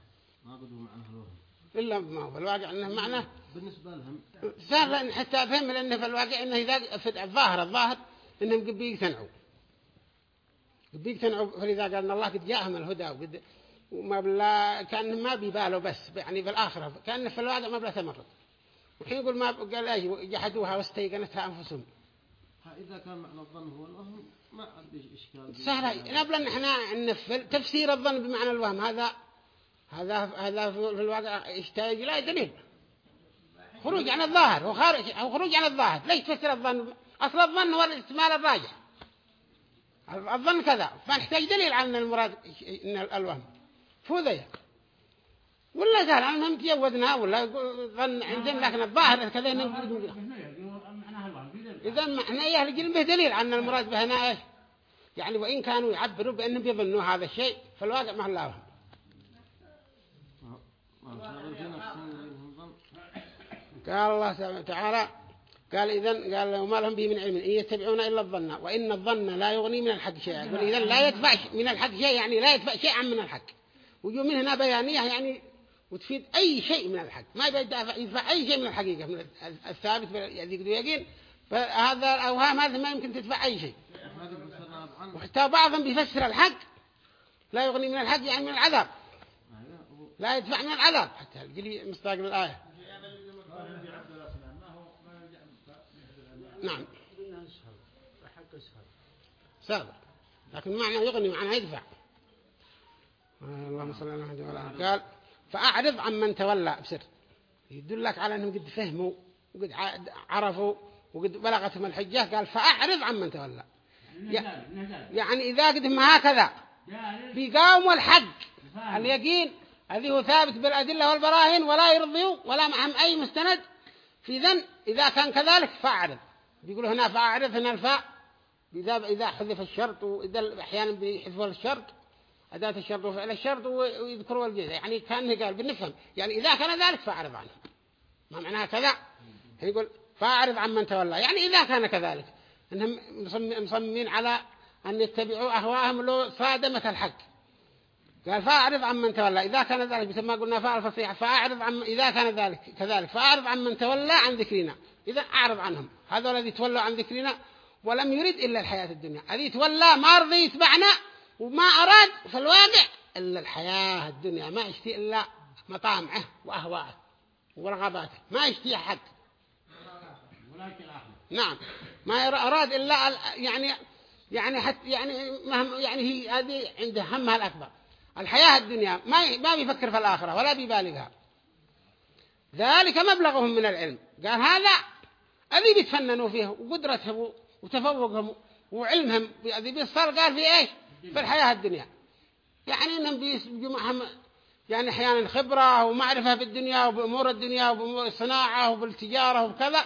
[SPEAKER 2] ما قدوا معنى الوهم
[SPEAKER 1] إلا ما هو في الواقع إنه معناه.
[SPEAKER 2] بالنسبة لهم.
[SPEAKER 1] سهل إن حتى أفهم لأنه في الواقع إنه إذا في الظاهر الظاهر إنهم قد بيقتنعوا بيقتنعوا فلذا قال إن الله قد جاءهم الهدى وقد وما بلا كان ما بيبالوا بس. يعني في الآخرة. كان في الواقع ما بلا تمرد. وحين يقول ما قال إيش؟ جحدوها واستيقنتها أنفسهم.
[SPEAKER 2] إذا كان معنى الظن هو الوهم ما عندي إشكال
[SPEAKER 1] نبلا نحن إن في تفسير الظن بمعنى الوهم هذا هذا هذا في الواقع يحتاج لا دليل. خروج عن الظاهر وخارج أو خروج عن الظاهر. ليش تفسر الظن؟ أصل الظن هو الاستمال الراجح. الظن كذا فنحتاج دليل عن المراد إن الوهم. فوذي ولا سهل عنهم تجودنا ولا ظن عندنا؟ لكن الظاهر كذا نقول
[SPEAKER 4] معناها الوهم في ذلك.
[SPEAKER 1] إذا معنى يهلجل به دليل عن المراد به هنا إيش؟ يعني وإن كانوا يعبروا بأنهم يظنوا هذا الشيء فالواقع ما
[SPEAKER 2] ظن
[SPEAKER 1] قال الله وتعالى قال إذن قال وما لهم به من علم إن يتبعون إلا الظن وإن الظن لا يغني من الحق شيئا. يقول إذن لا يدفع من الحق شيء يعني لا يدفع شيئا من الحق. وجو من هنا بيانية يعني وتفيد أي شيء من الحق. ما يدفع, يدفع أي شيء من الحقيقة. من الثابت الذي يقدر يقين فهذا الأوهام هذا ما يمكن تدفع أي شيء.
[SPEAKER 2] هذا
[SPEAKER 1] وحتى بعضهم بيفسر الحق. لا يغني من الحق يعني من العذاب. لا يدفع من العذاب. حتى يجري مصداق الآية نعم. سابق. لكن معنى يغني معنى يدفع. اللهم صل على محمد وعلى قال فأعرض عن من تولى. بسر يدلك على أنهم قد فهموا وقد عرفوا. وقد بلغتهم الحجة قال فأعرض عن من تولى. يعني إذا قدم هكذا. بيقاوموا الحق. اليقين الذي هو ثابت بالأدلة والبراهين ولا يرضيوا ولا معهم أي مستند. في ذن إذا كان كذلك فأعرض. بيقولوا هنا فأعرض هنا الفاء. إذا إذا حذف الشرط وإذا أحيانا بيحذفوا الشرط أداة الشرط وفعل الشرط ويذكروا الجزء يعني كان قال بنفهم. يعني إذا كان ذلك فأعرض عنه. ما معناها كذا يقول فأعرض عن من تولى. يعني إذا كان كذلك أنهم مصم- مصممين على أن يتبعوا أهواءهم لو صادمت الحق. قال فأعرض عن من تولى. إذا كان ذلك مثل ما قلنا فاعل فصيحة. فأعرض عن إذا كان ذلك كذلك. فأعرض عن من تولى عن ذكرنا. إذا أعرض عنهم. هذا الذي تولوا عن ذكرنا ولم يريد إلا الحياة الدنيا. الذي تولى ما رضي يتبعنا وما أراد في الواقع إلا الحياة الدنيا. ما يشتي إلا مطامعه وأهواءه ورغباته. ما يشتي حد. نعم. ما أراد إلا يعني يعني حتى يعني مهم يعني هي هذه عنده همها الأكبر. الحياة الدنيا ما ما بيفكر في الآخرة ولا بيبالي بها ذلك مبلغهم من العلم. قال هذا الذي بيتفننوا فيه وقدرتهم وتفوقهم وعلمهم الذي بيصير. قال في إيش؟ في الحياة الدنيا. يعني إنهم بيجوا معهم يعني أحيانا خبرة ومعرفة بالدنيا وبأمور الدنيا وبأمور الصناعة وبالتجارة وكذا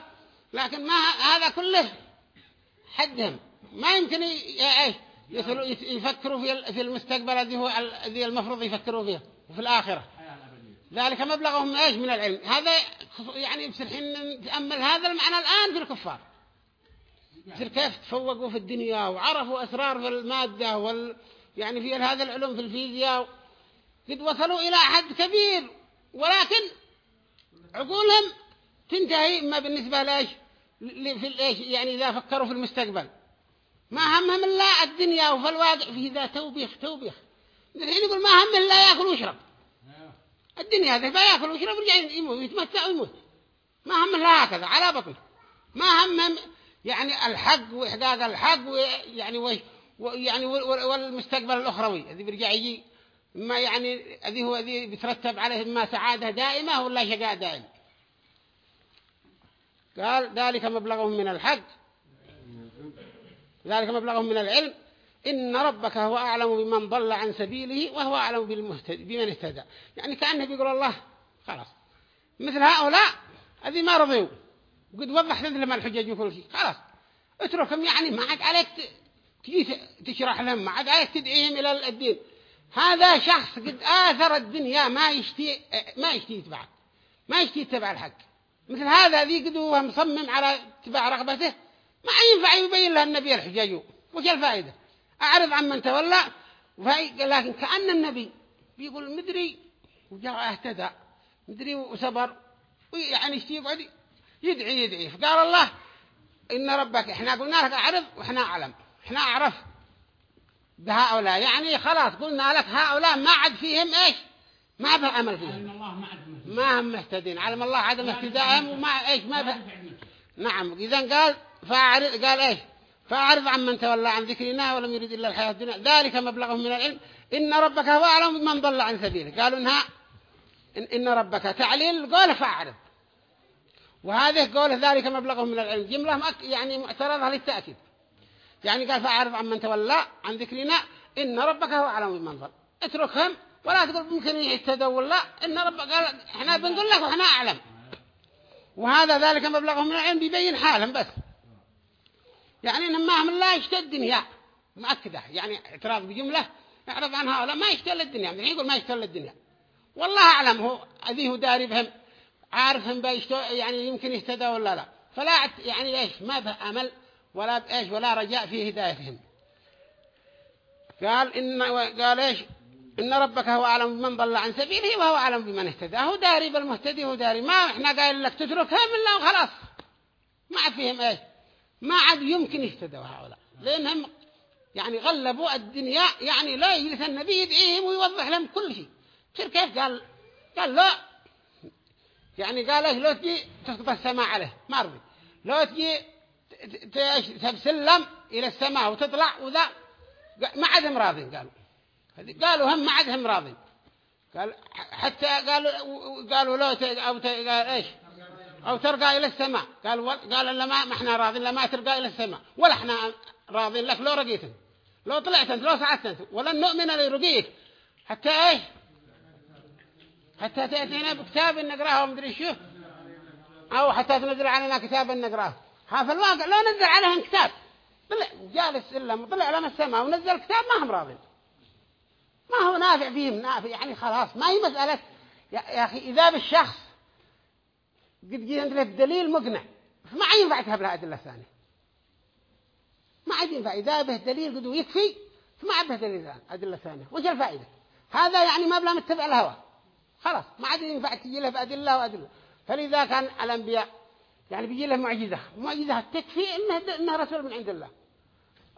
[SPEAKER 1] لكن ما هذا كله حدهم. ما يمكن إيش يفكروا في في المستقبل الذي هو ال- الذي المفروض يفكروا فيه وفي الآخرة. ذلك مبلغهم إيش من العلم؟ هذا يعني بصير حين نتأمل هذا المعنى الآن في الكفار. بصير كيف تفوقوا في الدنيا وعرفوا أسرار في المادة وال يعني في هذا العلوم في الفيزياء قد وصلوا إلى حد كبير. ولكن عقولهم تنتهي ما بالنسبة لإيش؟ في الإيش؟ يعني إذا فكروا في المستقبل. ما همهم إلا الدنيا وفي الواقع في ذا توبيخ توبيخ. الحين يقول ما هم إلا يأكل ويشرب. الدنيا هذا بياكل ويشرب يموت يتمتع ويموت. ما هم إلا هكذا على بطنه. ما هم يعني الحق وإحقاق الحق ويعني وي يعني وال- والمستقبل الأخروي. الذي بيرجع يجي ما يعني الذي هو الذي بيترتب عليه ما سعادة دائمة ولا شقاء دائم. قال ذلك مبلغهم من الحق ذلك مبلغهم من العلم. إن ربك هو أعلم بمن ضل عن سبيله وهو أعلم بمن اهتدى. يعني كأنه بيقول الله خلاص. مثل هؤلاء الذي ما رضيوا وقد وضحت لهم الحجج وكل شيء. خلاص. اتركهم يعني ما عاد عليك تجي تشرح لهم ما عاد عليك تدعيهم إلى الدين. هذا شخص قد آثر الدنيا ما يشتي ما يشتي يتبعك ما يشتي يتبع الحق. مثل هذا ذي قد هو مصمم على اتباع رغبته. ما ينفع يبين لها النبي الحجاج. وش الفائدة؟ أعرض عن من تولى لكن كأن النبي بيقول مدري وجاء اهتدى. مدري وصبر ويعني اشتي يقعد؟ يدعي يدعي. فقال الله إن ربك إحنا قلنا لك أعرض وإحنا أعلم. إحنا أعرف بهؤلاء. يعني خلاص قلنا لك هؤلاء ما عد فيهم إيش؟ ما به أمل فيهم.
[SPEAKER 4] الله ما عندهم
[SPEAKER 1] ما هم مهتدين. علم الله عدم اهتدائهم وما إيش ما به نعم إذا قال فأعرض قال إيش؟ فأعرض عن من تولى عن ذكرنا ولم يريد إلا الحياة الدنيا. ذلك مبلغهم من العلم. إن ربك هو أعلم بمن ضل عن سبيله. قالوا إنها إن, إن ربك تعليل قال فأعرض. وهذه قوله ذلك مبلغهم من العلم. جملة يعني معترضة للتأكيد. يعني قال فأعرض عن من تولى عن ذكرنا. إن ربك هو أعلم بمن ضل. اتركهم ولا تقول ممكن يهتدوا ولا إن ربك قال إحنا بنقول لك وإحنا أعلم. وهذا ذلك مبلغهم من العلم بيبين حالهم بس. يعني إنهم ما هم لا يشتى الدنيا. مؤكدة يعني اعتراض بجملة. اعرض عن هؤلاء ما يشتى الدنيا. يعني يقول ما يشتى الدنيا. والله أعلم. هو أذيه داري بهم. عارفهم بيشتو يعني يمكن يهتدى ولا لا. فلا يعني إيش؟ ما به أمل ولا بإيش ولا رجاء في هدايتهم. قال إن قال إيش؟ إن ربك هو أعلم بمن ضل عن سبيله وهو أعلم بمن اهتدى. هو داري بالمهتدي هو داري. ما إحنا قايل لك تتركهم إلا وخلاص ما عاد فيهم إيش ما عاد يمكن يهتدوا هؤلاء. لأنهم يعني غلبوا الدنيا يعني لا يجلس النبي يدعيهم ويوضح لهم كل شيء. تصير كيف؟ قال قال لا. يعني قال إيش لو تجي تسقط السماء عليه. ما رضي لو تجي تسلم إلى السماء وتطلع وذا. ما عدهم راضين قالوا. قالوا هم ما عدهم راضين قال حتى قالوا قالوا لو ت... أو ت... قال إيش؟ أو ترقى إلى السماء. قال. قال لما ما إحنا راضين لما ترقى إلى السماء. ولا إحنا راضين لك لو رقيت لو طلعت أنت لو صعدت أنت. ولن نؤمن لرقيك. حتى إيش؟ حتى تأتينا بكتاب نقرأه ومدري شو. أو حتى تنزل علينا كتاب نقرأه. ها الله لو نزل عليهم كتاب طلع جالس سلم وطلع لما السماء ونزل كتاب ما هم راضين. ما هو نافع فيهم نافع يعني خلاص. ما هي مسألة. يا أخي إذا بالشخص قد جيت أنت له بدليل مقنع فما ينفع تهب له أدلة ثانية ما عاد ينفع. إذا به دليل قد يكفي فما عاد به دليل أدلة ثانية وش الفائدة؟ هذا يعني ما بلا متبع الهوى. خلاص ما عاد ينفع تجي له بأدلة وأدلة. فلذا كان الأنبياء يعني بيجي له معجزة. معجزة تكفي إنه, إنه رسول من عند الله.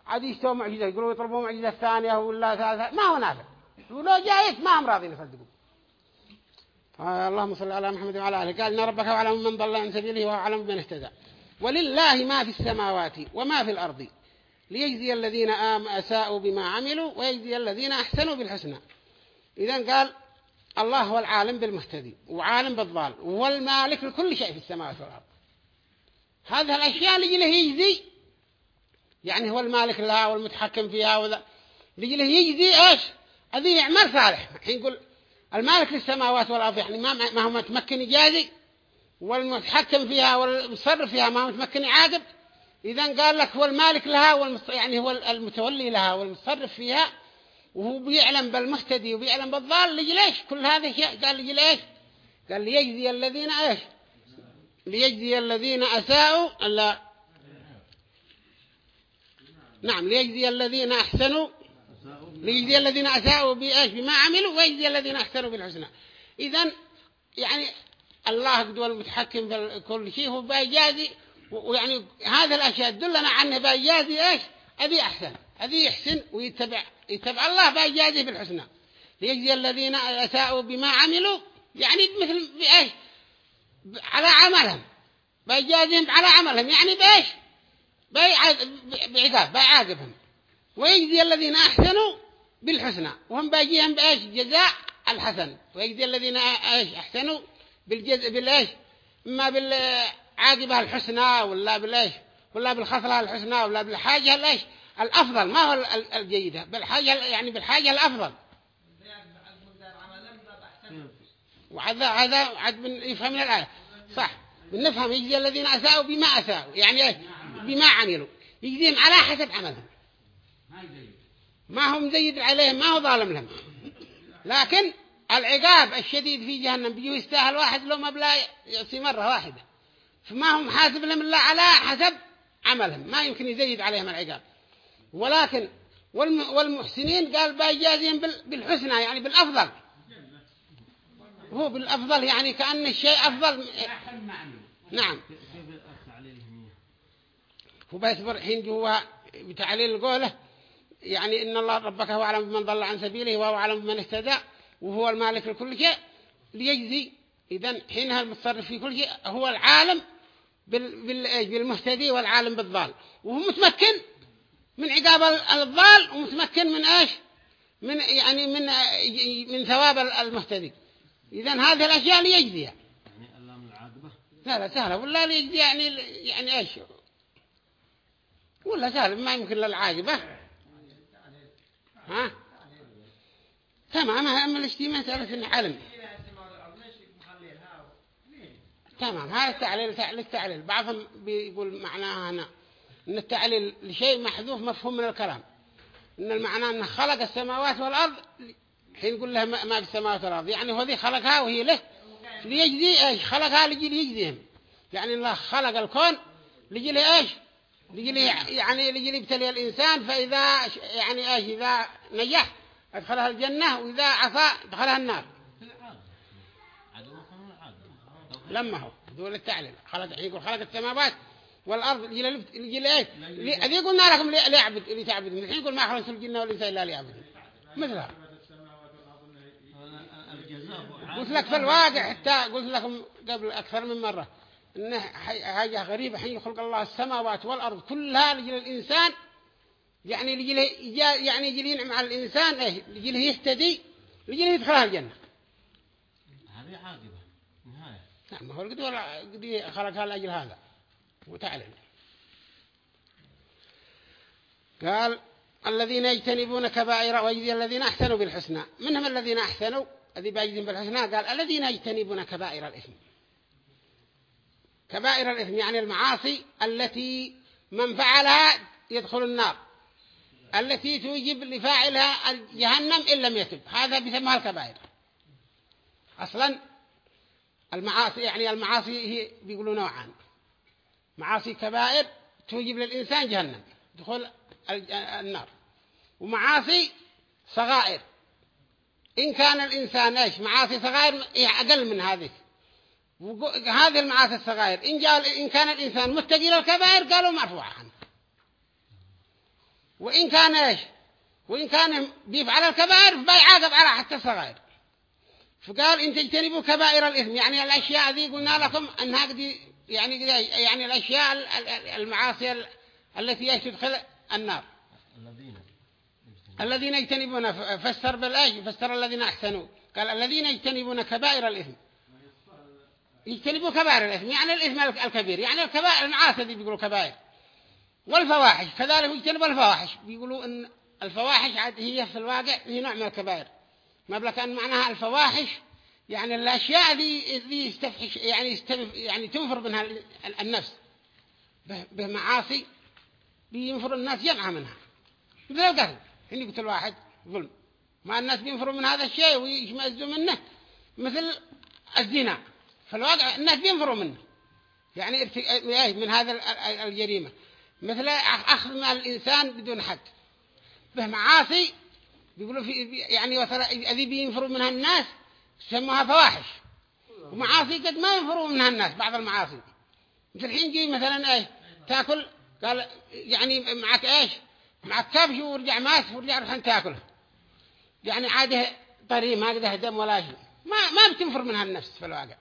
[SPEAKER 1] عاد يشتوا معجزة يقولوا يطلبوا معجزة ثانية ولا ثالثة. ما هو نافع. ولو جايت ما هم راضين يصدقوا اللهم صل على محمد وعلى آله. قال إن ربك أعلم من ضل عن سبيله وأعلم بمن اهتدى. ولله ما في السماوات وما في الأرض. ليجزي الذين آم أساءوا بما عملوا ويجزي الذين أحسنوا بالحسنى. إذا قال الله هو العالم بالمهتدي وعالم بالضال والمالك لكل شيء في السماوات والأرض. هذه الأشياء اللي له يجزي يعني هو المالك لها والمتحكم فيها وذا. اللي له يجزي إيش؟ هذه أعمال صالح. الحين يقول المالك للسماوات والأرض يعني ما ما هو متمكن يجازي والمتحكم فيها والمتصرف فيها ما هو متمكن يعاقب إذا قال لك هو المالك لها والمص... يعني هو المتولي لها والمتصرف فيها وهو بيعلم بالمهتدي وبيعلم بالضال ليجي ليش؟ كل هذا شيء قال ليجي ليش؟ قال ليجزي الذين إيش؟ ليجزي الذين أساءوا لا. نعم ليجزي الذين أحسنوا ليجزي الذين أساءوا بإيش بما عملوا ويجزي الذين أحسنوا بالحسنى. إذن يعني الله قد المتحكم في كل شيء هو بيجازي ويعني هذا الأشياء تدلنا عنه بيجازي إيش؟ أبي أحسن. أبي يحسن ويتبع يتبع الله بيجازي بالحسنى ليجزي الذين أساءوا بما عملوا يعني مثل بإيش؟ على عملهم. بيجازيهم على عملهم يعني بإيش؟ بيعاقبهم. ويجزي الذين أحسنوا بالحسنى وهم باجيهم بإيش؟ جزاء الحسن. ويجزي الذين إيش؟ أحسنوا بالجزء بالإيش؟ إما بالعاقبة الحسنى ولا بالإيش؟ ولا بالخصلة الحسنى ولا بالحاجة الإيش؟ الأفضل. ما هو الجيدة بالحاجة يعني بالحاجة الأفضل. وهذا هذا عاد يفهم من الآية. صح. بنفهم يجزي الذين أساءوا بما أساءوا. يعني بما عملوا. يجزيهم على حسب عملهم. ما هم زيد عليهم ما هو ظالم لهم. لكن العقاب الشديد في جهنم بيجوا يستاهل واحد لو مبلا يعطي مرة واحدة. فما هم حاسب لهم إلا على حسب عملهم. ما يمكن يزيد عليهم العقاب. ولكن والم والمحسنين قال بيجازيهم بال- بالحسنى يعني بالأفضل. هو بالأفضل يعني كأن الشيء أفضل. نعم. هو بيصبر حين جوا بتعليل قوله يعني إن الله ربك هو أعلم بمن ضل عن سبيله وهو أعلم بمن اهتدى وهو المالك لكل شيء ليجزي. إذن حينها المتصرف في كل شيء هو العالم؟ بالمهتدي والعالم بالضال. وهو متمكن من عقاب ال- الضال ومتمكن من إيش؟ من يعني من من ثواب المهتدي. إذن هذه الأشياء ليجزيها.
[SPEAKER 2] يعني اللام العاقبة؟
[SPEAKER 1] لا لا سهلة. ولا ليجزي يعني يعني إيش؟ ولا سهل ما يمكن للعاقبة. ها؟ تمام هم الاجتماع مسألة إن علم. تمام هذا التعليل تعليل التعليل بعضهم بيقول معناها هنا إن التعليل لشيء محذوف مفهوم من الكلام. إن المعنى إنه خلق السماوات والأرض حين يقول له ما في السماوات والأرض. يعني هو ذي خلقها وهي له. ليجزي إيش؟ خلقها لجي ليجزيهم يعني الله خلق الكون لجي له له يعني لجي يبتلي الإنسان فإذا ش- يعني إيش؟ إذا نجح أدخلها الجنة وإذا عصى دخلها النار. لما هو دول التعليل خلق الحين يقول خلق السماوات والأرض يجي له يجي له إيش لي- اذي قلنا لكم لي- ليعبد لتعبدون الحين يقول ما خلقت الجن والإنس إلا ليعبدون. مثلها. قلت لك في الواقع حتى قلت لكم قبل أكثر من مرة. ان حي- حاجة غريبة حين يخلق الله السماوات والأرض كلها لجل الإنسان. يعني يجا- يعني له ينعم على الإنسان إيه لجي له يهتدي لجي له يدخلها الجنة.
[SPEAKER 2] هذه عاقبة نهاية.
[SPEAKER 1] نعم ما هو قد ولا خلقها لأجل هذا. وتعلم. قال الذين يجتنبون كبائر ويجزي الذين أحسنوا بالحسنى. منهم الذين أحسنوا؟ الذي بيجزم بالحسنى؟ قال الذين يجتنبون كبائر الإثم. كبائر الإثم يعني المعاصي التي من فعلها يدخل النار. التي توجب لفاعلها جهنم إن لم يتب. هذا بيسموها الكبائر. أصلا المعاصي يعني المعاصي هي بيقولوا نوعان معاصي كبائر توجب للإنسان جهنم دخول ال- النار. ومعاصي صغائر. إن كان الإنسان إيش؟ معاصي صغائر هي أقل من هذه. هذه المعاصي الصغائر. إن, جاء إن كان الإنسان متقي للكبائر قالوا مرفوعة عنه. وإن كان إيش؟ وإن كان بيفعل الكبائر فبيعاقب على حتى الصغائر. فقال إن تجتنبوا كبائر الإثم يعني الأشياء ذي قلنا لكم أنها قد يعني قد- يعني الأشياء ال- ال- المعاصي ال- التي تدخل النار.
[SPEAKER 2] الذين
[SPEAKER 1] الذين يجتنبون فسر بالآيش؟ فسر الذين أحسنوا. قال الذين يجتنبون كبائر الإثم. يجتنبوا كبائر الإثم يعني الإثم الك- الكبير يعني الكبائر المعاصي دي بيقولوا كبائر. والفواحش كذلك يجتنبوا الفواحش بيقولوا أن الفواحش عاد هي في الواقع هي نوع من الكبائر. ما كان معناها الفواحش يعني الأشياء ذي ذي يستفحش يعني يستف يعني تنفر منها ال- ال- النفس. بمعاصي بينفر الناس جمعة منها. مثل القتل هني قتل واحد ظلم. ما الناس بينفروا من هذا الشيء ويشمئزوا منه مثل الزنا. في الواقع الناس بينفروا منه. يعني إيه من هذا ال- ال- الجريمة. مثل أخذ مال الإنسان بدون حد. به معاصي بيقولوا في يعني وصل الذي بينفروا منها الناس سموها فواحش. ومعاصي قد ما ينفروا منها الناس بعض المعاصي. مثل الحين جي مثلا إيش تاكل قال يعني معك إيش؟ معك كبش ورجع ماس ورجع الحين تاكله. يعني عادة طري ما قده دم ولا شيء. ما ما بتنفر منها النفس في الواقع.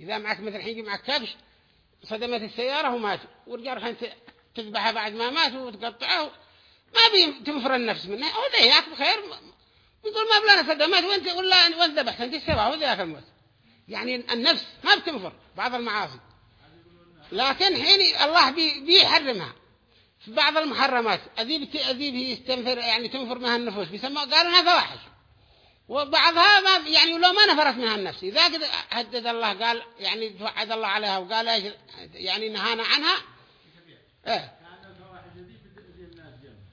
[SPEAKER 1] إذا معك مثل جي معك كبش صدمت السيارة ومات. ورجع الحين ت- تذبحها بعد ما مات وتقطعه. ما بتنفر النفس منه. هو ده ياكل خير؟ يقول ما بلانا صدمات. وانت ولا وانت ذبحت انت سوا هو ذاك الموت. يعني النفس ما بتنفر بعض المعاصي. لكن حين الله بي بيحرمها في بعض المحرمات أذيب أذيب يستنفر يعني تنفر منها النفوس. بيسمى قالوا إنها فواحش. وبعضها ما يعني لو ما نفرت منها النفس. إذا قد هدد الله قال يعني توعد الله عليها وقال إيش يعني نهانا عنها. إيه.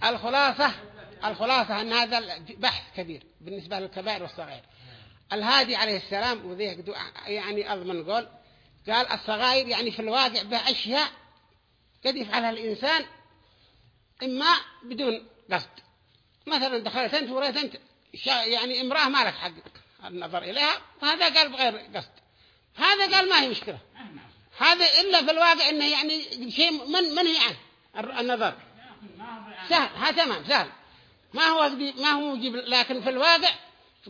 [SPEAKER 1] الخلاصة الخلاصة أن هذا بحث كبير بالنسبة للكبائر والصغائر. الهادي عليه السلام قدو- يعني أضمن قول قال الصغائر يعني في الواقع به أشياء قد يفعلها الإنسان إما بدون قصد. مثلا دخلت أنت ورأيت أنت يعني امرأة ما لك حق النظر إليها. فهذا قال بغير قصد. هذا قال ما هي مشكلة. هذا إلا في الواقع إنه يعني شيء من منهي عنه الر- النظر. سهل. ها تمام سهل. ما هو ما هو موجب لكن في الواقع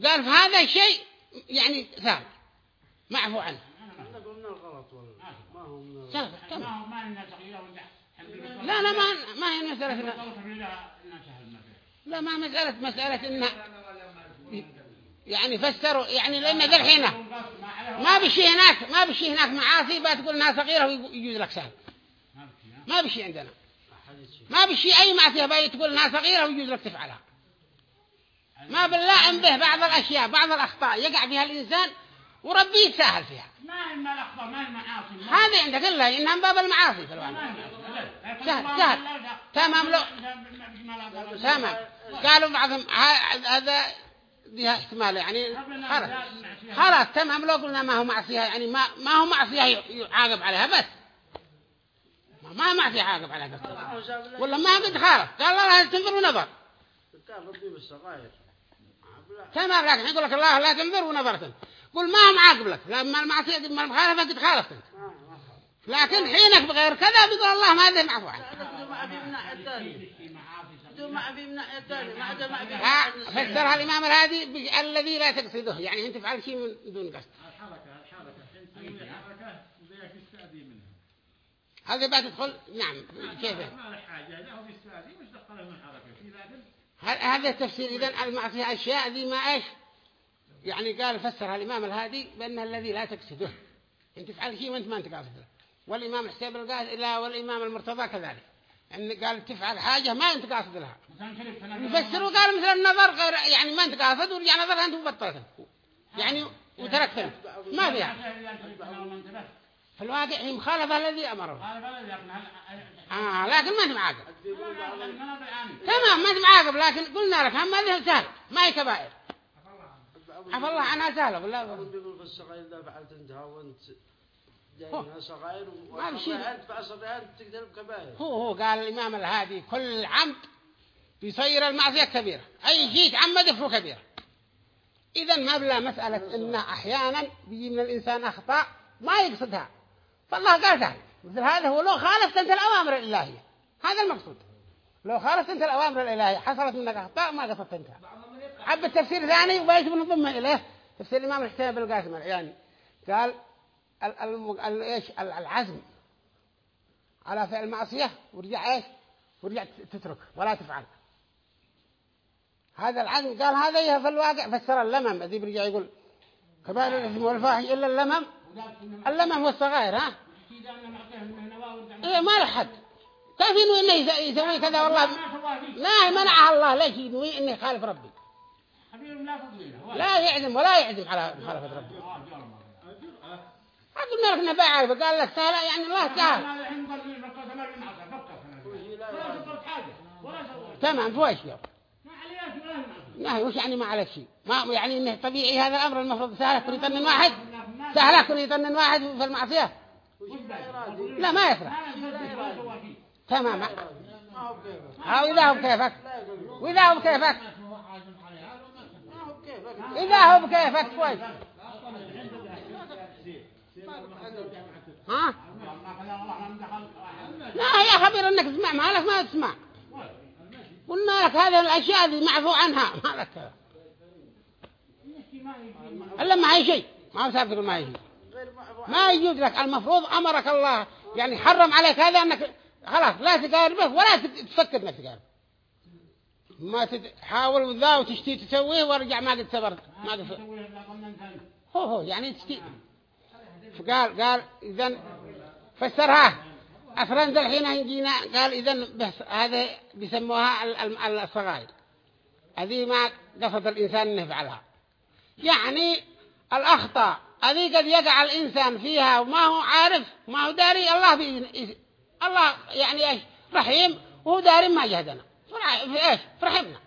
[SPEAKER 1] قال هذا الشيء يعني سهل. معفو عنه.
[SPEAKER 3] من
[SPEAKER 1] لا لا ما ما هي مسألة لا ما مسألة مسألة إنها يعني فسروا يعني لأن ذا الحين ما بشي هناك ما بشي هناك معاصي بتقول انها صغيرة ويجوز لك سهل. ما بشي عندنا. ما بشي أي معصية بقى تقول انها صغيرة ويجوز لك تفعلها. ما بالله به بعض الأشياء بعض الأخطاء يقع فيها الإنسان وربي يتساهل فيها.
[SPEAKER 4] ما هي ما الأخطاء؟ ما هي المعاصي؟ ما
[SPEAKER 1] هذه عندك إنها من باب المعاصي في الواقع. سهل سهل. تمام لو تمام. قالوا بعضهم هذا ديها احتمال يعني خلاص. خلاص تمام. لو قلنا ما هو معصية يعني ما ما هو معصية يعاقب عليها بس. ما ما هو معصية يعاقب عليها بس. ولا ما قد خالف قال الله لا تنظر ونظر تمام لكن يقول لك الله لا تنظر ونظرة قل ما هو معاقب لك؟ لما المعصية ما المخالفة قد خالفت انت. لكن حينك بغير كذا بيقول الله ما ذي معفو عنه ها فسرها الإمام الهادي الذي لا تقصده. يعني أنت تفعل شيء من دون قصد.
[SPEAKER 4] الحركة الحركة.
[SPEAKER 1] هذا بعد تدخل نعم كيف؟ هذا التفسير إذا المعصية أشياء ذي ما إيش؟ يعني قال فسرها الإمام الهادي بأن الذي لا تقصده. أنت تفعل شيء وأنت ما أنت قاصده. والإمام حسين القاس لا والإمام المرتضى كذلك. أن قال تفعل حاجة ما أنت قاصد لها. يفسروا قال مثل النظر غير يعني ما أنت قاصد ورجع نظر أنت وبطلت. يعني وتركت. ما فيها في الواقع هي مخالفة الذي أمره. آه لكن ما أنت معاقب. تمام ما أنت معاقب لكن قلنا لك هم هذه سهل. ما هي كبائر. عفى الله عنها سهلة
[SPEAKER 3] فعلت فأصغائر تقدر بكبائر.
[SPEAKER 1] هو هو قال الإمام الهادي كل عمد بيصير المعصية كبيرة. أي شيء تعمد فهو كبيرة. إذا ما بلا مسألة إن أحيانا بيجي من الإنسان أخطاء ما يقصدها. فالله قال سهل. مثل هذا هو لو خالفت أنت الأوامر الإلهية. هذا المقصود. لو خالفت أنت الأوامر الإلهية حصلت منك أخطاء ما قصدت أنت. حب التفسير ثاني وبيش بنضمه إليه؟ تفسير الإمام الحسين بن القاسم العياني. قال ال- العزم على فعل المعصية ورجع إيش؟ ورجع تترك ولا تفعل. هذا العزم قال هذا هي في الواقع فسر اللمم. الذي بيرجع يقول كبائر الإثم والفاحش إلا اللمم. اللمم والصغائر ها؟ إيه ما له حد. كيف ينوي يس- يسوي كذا والله؟ لا منعها الله. ليش ينوي إنه يخالف ربي؟
[SPEAKER 4] لا
[SPEAKER 1] يعزم ولا يعزم على مخالفة ربي. قلنا لك إنه بعرف قال لك سهل يعني الله سهل تمام فوش يوم نهي وش يعني ما عليك شيء. ما يعني إنه طبيعي هذا الأمر. المفروض سهل كل يطنن واحد. سهل كل يطنن واحد في المعصية. لا ما يفرح. تمام.
[SPEAKER 3] ما هو بكيفك
[SPEAKER 1] ها واذا هو بكيفك واذا
[SPEAKER 3] ما هو بكيفك
[SPEAKER 1] إذا هو بكيفك كويس ها؟ لا يا خبير إنك تسمع ما لك ما تسمع. قلنا لك هذه الأشياء اللي معفو عنها. ما لك إلا ما هي شيء. ما صار تقول ما هي شيء
[SPEAKER 3] ما
[SPEAKER 1] يجوز لك. المفروض أمرك الله. يعني حرم عليك هذا أنك خلاص لا تقارب به ولا تفكر أنك تقارب ما تحاول ذا وتشتي تسويه وارجع ما قد صبرت. ما قد هو هو يعني تشتي فقال قال إذن فسرها. أفرن ذا الحين يجينا قال إذن هذا بيسموها ال- ال- الصغائر. هذه ما قصد الإنسان أن يفعلها. يعني الأخطاء هذه قد يقع الإنسان فيها وما هو عارف ما هو داري الله بإذن الله يعني إيش؟ رحيم وهو داري ما جهدنا. في إيش؟ في رحمنا.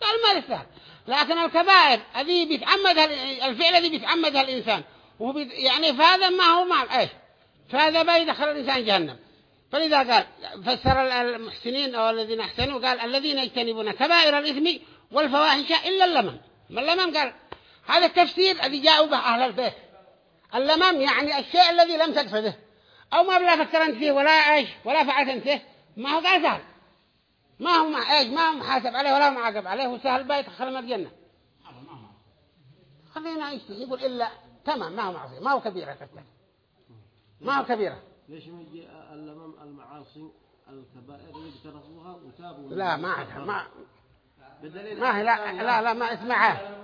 [SPEAKER 1] قال ما يستاهل. لكن الكبائر هذه بيتعمدها ال- الفعل الذي بيتعمدها الإنسان. وهو بيت يعني فهذا ما هو ما إيش؟ فهذا بيدخل الإنسان جهنم. فلذا قال فسر المحسنين أو الذين أحسنوا قال الذين يجتنبون كبائر الإثم والفواحش إلا اللمم. ما اللمم؟ قال هذا التفسير الذي جاءوا به أهل البيت. اللمم يعني الشيء الذي لم تقصده أو ما بلا فكر أنت فيه ولا إيش ولا فعلت فيه. ما هو قال سهل. ما هو مع إيش ما هو محاسب عليه ولا معاقب عليه وسهل بيت خلنا الجنة. خلينا يقول إلا تمام ما هو معصية ما هو كبيرة كتير ما هو كبيرة.
[SPEAKER 2] ليش ما يجي اللمم المعاصي الكبائر اللي اقترفوها وتابوا
[SPEAKER 1] لا ما عاد- ما ما هي لا لا لا ما اسمعها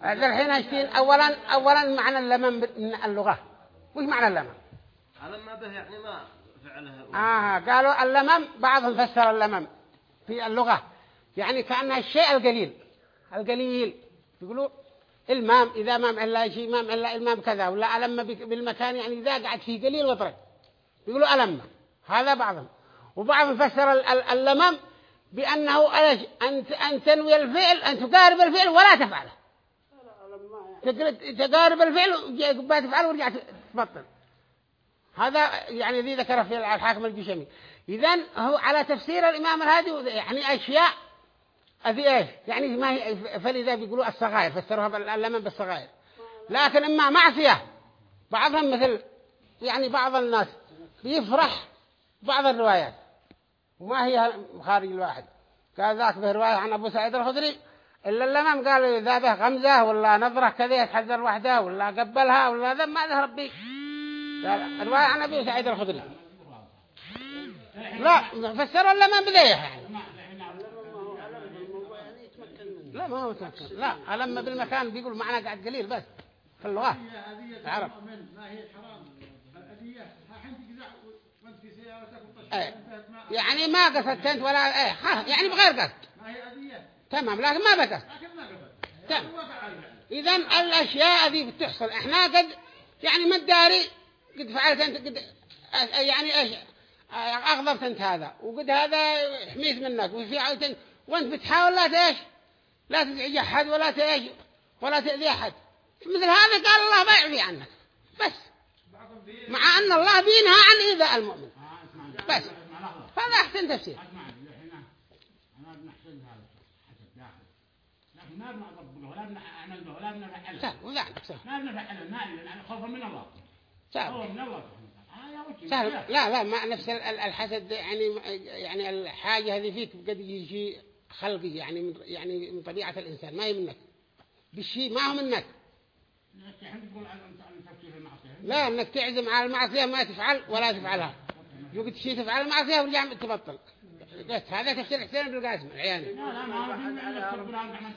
[SPEAKER 1] هذا الحين اشتين اولا اولا معنى اللمم من اللغة. وش معنى اللمم
[SPEAKER 2] ما به يعني ما فعلها.
[SPEAKER 1] آه قالوا اللمم بعضهم فسر اللمم في اللغة. يعني كأنها الشيء القليل القليل. يقولوا المام إذا مام إلا شيء مام إلا المام كذا ولا ألم بالمكان يعني إذا قعد فيه قليل وطرق يقولوا ألم. هذا بعضهم. وبعضهم فسر ال- ال- اللمم بأنه أن تنوي الفعل أن تقارب الفعل ولا تفعله. تقارب الفعل وبعد تفعله ورجع تبطل. هذا يعني ذي ذكر في الحاكم الجشمي إذن هو على تفسير الإمام الهادي يعني أشياء هذه إيش؟ يعني ما هي فلذا بيقولوا الصغائر فسروها باللمن بالصغائر. لكن إما معصية بعضهم مثل يعني بعض الناس بيفرح بعض الروايات. وما هي خارج الواحد. قال ذاك به رواية عن أبو سعيد الخدري إلا اللمم قال إذا به غمزة ولا نظرة كذا يتحذر وحده ولا قبلها ولا ذا ما ذهب به قال الرواية عن أبي سعيد الخدري. لا فسر اللمم بذيه يعني. لا ما هو متمكن لا ألم بالمكان بيقول معنا قاعد قليل بس في اللغة
[SPEAKER 4] هي
[SPEAKER 1] العرب.
[SPEAKER 4] ما هي حرام. الأذية حين تجزع وانت في سيارتك وطشت
[SPEAKER 1] أي.
[SPEAKER 4] انتهت ما
[SPEAKER 1] يعني ما قصدت أنت ولا إيه ها يعني بغير قصد.
[SPEAKER 4] ما هي
[SPEAKER 1] تمام لكن ما بقصد.
[SPEAKER 4] لكن ما قصد.
[SPEAKER 1] تمام.
[SPEAKER 4] هو فعل فعل.
[SPEAKER 1] إذا الأشياء ذي بتحصل. إحنا قد يعني ما الداري قد فعلت أنت قد يعني إيش أغضبت أنت هذا وقد هذا حميت منك وفي وأنت بتحاول لا تإيش لا تزعج أحد ولا تإيش ولا تأذي أحد. مثل هذا قال الله بيعفي عنك. بس. مع أن الله بينهى عن إيذاء المؤمن. بس. هذا أحسن تفسير.
[SPEAKER 4] ما ولا ما ما خوفا من الله خوفا من الله.
[SPEAKER 1] سهل. لا لا ما نفس ال- ال- الحسد يعني يعني الحاجة هذه فيك قد يجي خلقي يعني من يعني من طبيعة الإنسان ما هي منك. بالشيء ما هو منك.
[SPEAKER 4] الحين
[SPEAKER 1] لا إنك تعزم على المعصية ما تفعل ولا تفعلها. يقول شيء تفعل المعصية ورجع تبطل. قلت هذا تفسير حسين بن القاسم العياني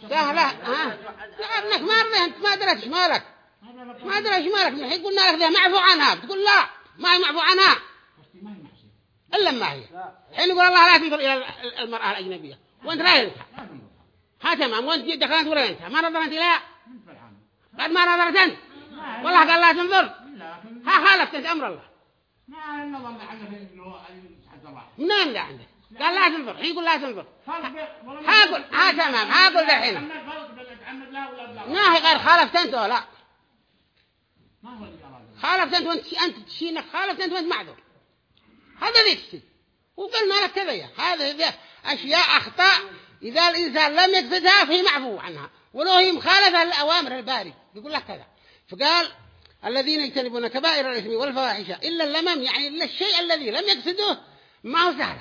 [SPEAKER 4] لا لا
[SPEAKER 1] ها؟ لا ابنك ما رضي أنت ما درت إيش مالك ما درت إيش مالك من الحين قلنا لك ذا معفو عنها. بتقول لا ما هي معفو عنها. إلا ما هي. حين يقول الله لا تنظر إلى المرأة الأجنبية. وانت لا
[SPEAKER 4] لازم
[SPEAKER 1] ها تمام وانت دخلت ولا انت؟ ما نظرت
[SPEAKER 4] فرحان
[SPEAKER 1] بعد ما نظرت أنت؟ والله قال لا تنظر. ها خالفت أنت أمر الله.
[SPEAKER 4] ما لعله في إنه
[SPEAKER 1] منين ذا عندك قال لا تنظر. حين يقول لا تنظر. هاقول ها تمام. هاقول ذا الحين
[SPEAKER 4] لا
[SPEAKER 1] ما هي غير خالفت أنت ولا خالفت أنت وأنت أنت تشينك خالفت أنت وأنت معذور. هذا ذي وقلنا لك كذا. هذا ذي أشياء أخطاء. إذا الإنسان لم يقصدها فهي معفو عنها. ولو هي مخالفة للأوامر الباري يقول لك كذا. فقال الذين يجتنبون كبائر الإثم والفواحش إلا اللمم يعني إلا الشيء الذي لم يقصدوه ما هو سهل.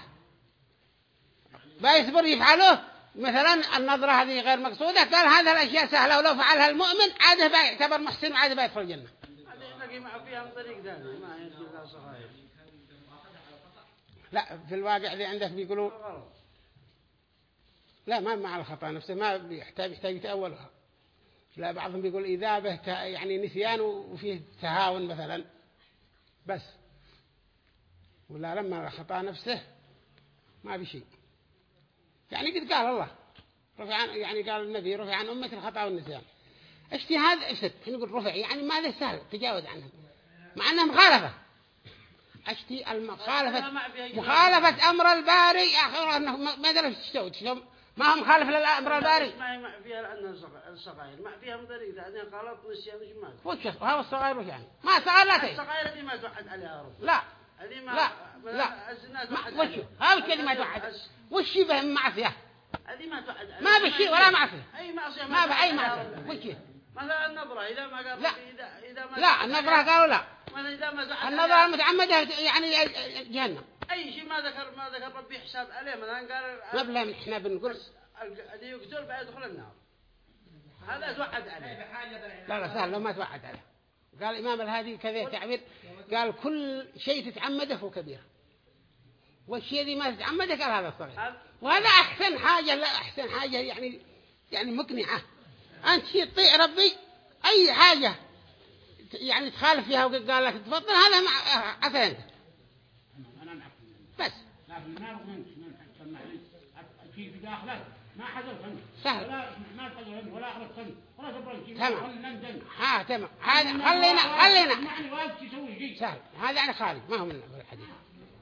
[SPEAKER 1] بيصبر يفعله مثلا النظرة هذه غير مقصودة. قال هذه الأشياء سهلة ولو فعلها المؤمن عاده بيعتبر محسن وعاده بيدخل الجنة. لا في الواقع اللي عندك بيقولوا لا ما مع الخطأ نفسه ما بيحتاج يحتاج يتأولها. لا بعضهم بيقول إذا به يعني نسيان وفيه تهاون مثلا. بس. ولا لما الخطأ نفسه ما بشيء يعني قد قال الله رفع عن يعني قال النبي رفع عن أمة الخطأ والنسيان. اجتهاد اسد نقول رفع يعني ماذا سهل تجاوز عنهم مع أنها مخالفة. اشتي المخالفة مخالفة أمر الباري أخي أنه ما ما تسوي تسوي ما هو مخالف للأمر الباري
[SPEAKER 3] ما فيها لأنها صغ- الصغير. ما فيها من طريق ثاني غلط نسيان وش ما
[SPEAKER 1] وش هذا الصغير وش يعني؟ ما صغير لا
[SPEAKER 3] دي ما توحد عليها رب.
[SPEAKER 1] لا.
[SPEAKER 3] هذه ما
[SPEAKER 1] لا، لا. وش. هذا الشيء ما توعد وش به من معصية؟
[SPEAKER 3] هذه ما عليه.
[SPEAKER 1] ما بشيء ولا معصية.
[SPEAKER 3] أي معصية
[SPEAKER 1] ما بأي معصية. وش
[SPEAKER 3] مثلا النظرة. إذا ما قال
[SPEAKER 1] لا.
[SPEAKER 3] إذا إذا ما
[SPEAKER 1] لا النظرة قالوا لا.
[SPEAKER 3] إذا
[SPEAKER 1] النظرة المتعمدة يعني جهنم.
[SPEAKER 3] أي شيء ما ذكر ما ذكر ربي حساب عليه. مثلا قال
[SPEAKER 1] ما بلا إحنا بنقول.
[SPEAKER 3] الذي يقتل بعد يدخل النار. هذا توعد عليه.
[SPEAKER 1] لا لا سهل لو ما توعد عليه. قال الإمام الهادي كذا تعبير. قال كل شيء تتعمده هو كبير. والشيء الذي ما تتعمده قال هذا
[SPEAKER 3] هذا-
[SPEAKER 1] وهذا أحسن حاجة لا أحسن حاجة يعني يعني مقنعة. أنت شيء تطيع ربي أي حاجة يعني تخالف فيها وقال لك تفضل هذا مع
[SPEAKER 4] معك
[SPEAKER 1] بس.
[SPEAKER 4] لكن ما من في في داخلك ما
[SPEAKER 1] سهل.
[SPEAKER 4] ولا ما ولا شيء
[SPEAKER 1] تمام. ها تمام. هذا خلينا خلينا.
[SPEAKER 4] تسوي شيء.
[SPEAKER 1] سهل. هذا يعني خارج ما هو من الحديث.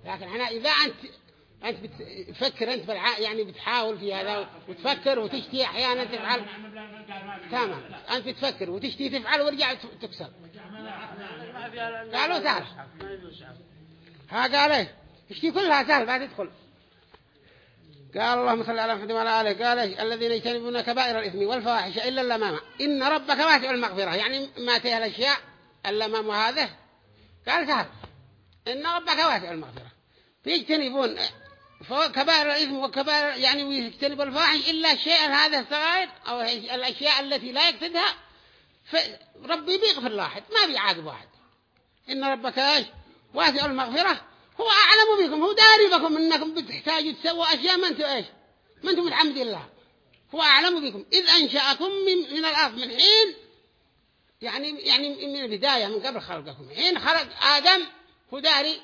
[SPEAKER 1] لكن هنا إذا أنت أنت بتفكر أنت بالع... يعني بتحاول في هذا وتفكر وتشتي أحيانا تفعل. تمام. أنت تفكر وتشتي تفعل ورجع تكسر. قالوا سهل. ها قال إيه؟ اشتي كلها سهل بعد تدخل قال اللهم صل على محمد وعلى آله. قال الذين يجتنبون كبائر الإثم والفواحش إلا اللمامة. إن ربك واسع المغفرة. يعني ما تيه الأشياء اللمام هذا قال سهل. إن ربك واسع المغفرة. فيجتنبون فوق كبائر الإثم وكبائر يعني ويجتنب الفواحش إلا الشيء هذا الصغائر أو الأشياء التي لا يقصدها. فربي بيغفر لاحد ما بيعاقب واحد. إن ربك واسع المغفرة. هو أعلم بكم هو داري بكم إنكم بتحتاجوا تسووا أشياء ما أنتم إيش؟ ما أنتم متعمدين لها هو أعلم بكم. إذ أنشأكم من, من الأرض من حين يعني يعني من البداية من قبل خلقكم. حين خلق آدم هو داري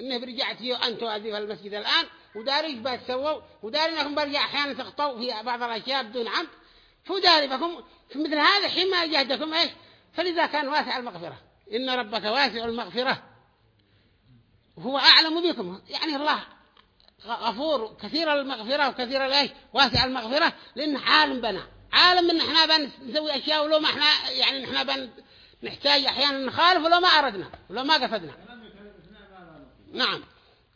[SPEAKER 1] إنه برجعت فيه أنتم هذه المسجد الآن. وداري إيش بتسووا وداري إنكم برجع أحيانا تخطوا في بعض الأشياء بدون عمد. فهو داري بكم. في مثل هذا حين ما جهدكم إيش؟ فلذا كان واسع المغفرة. إن ربك واسع المغفرة. هو أعلم بكم. يعني الله غفور كثير المغفرة وكثير الإيش؟ واسع المغفرة. لأن عالم بنا. عالم إن إحنا بنسوي أشياء ولو ما إحنا يعني إحنا بن نحتاج أحيانا نخالف ولو ما أردنا ولو ما قصدنا. نعم.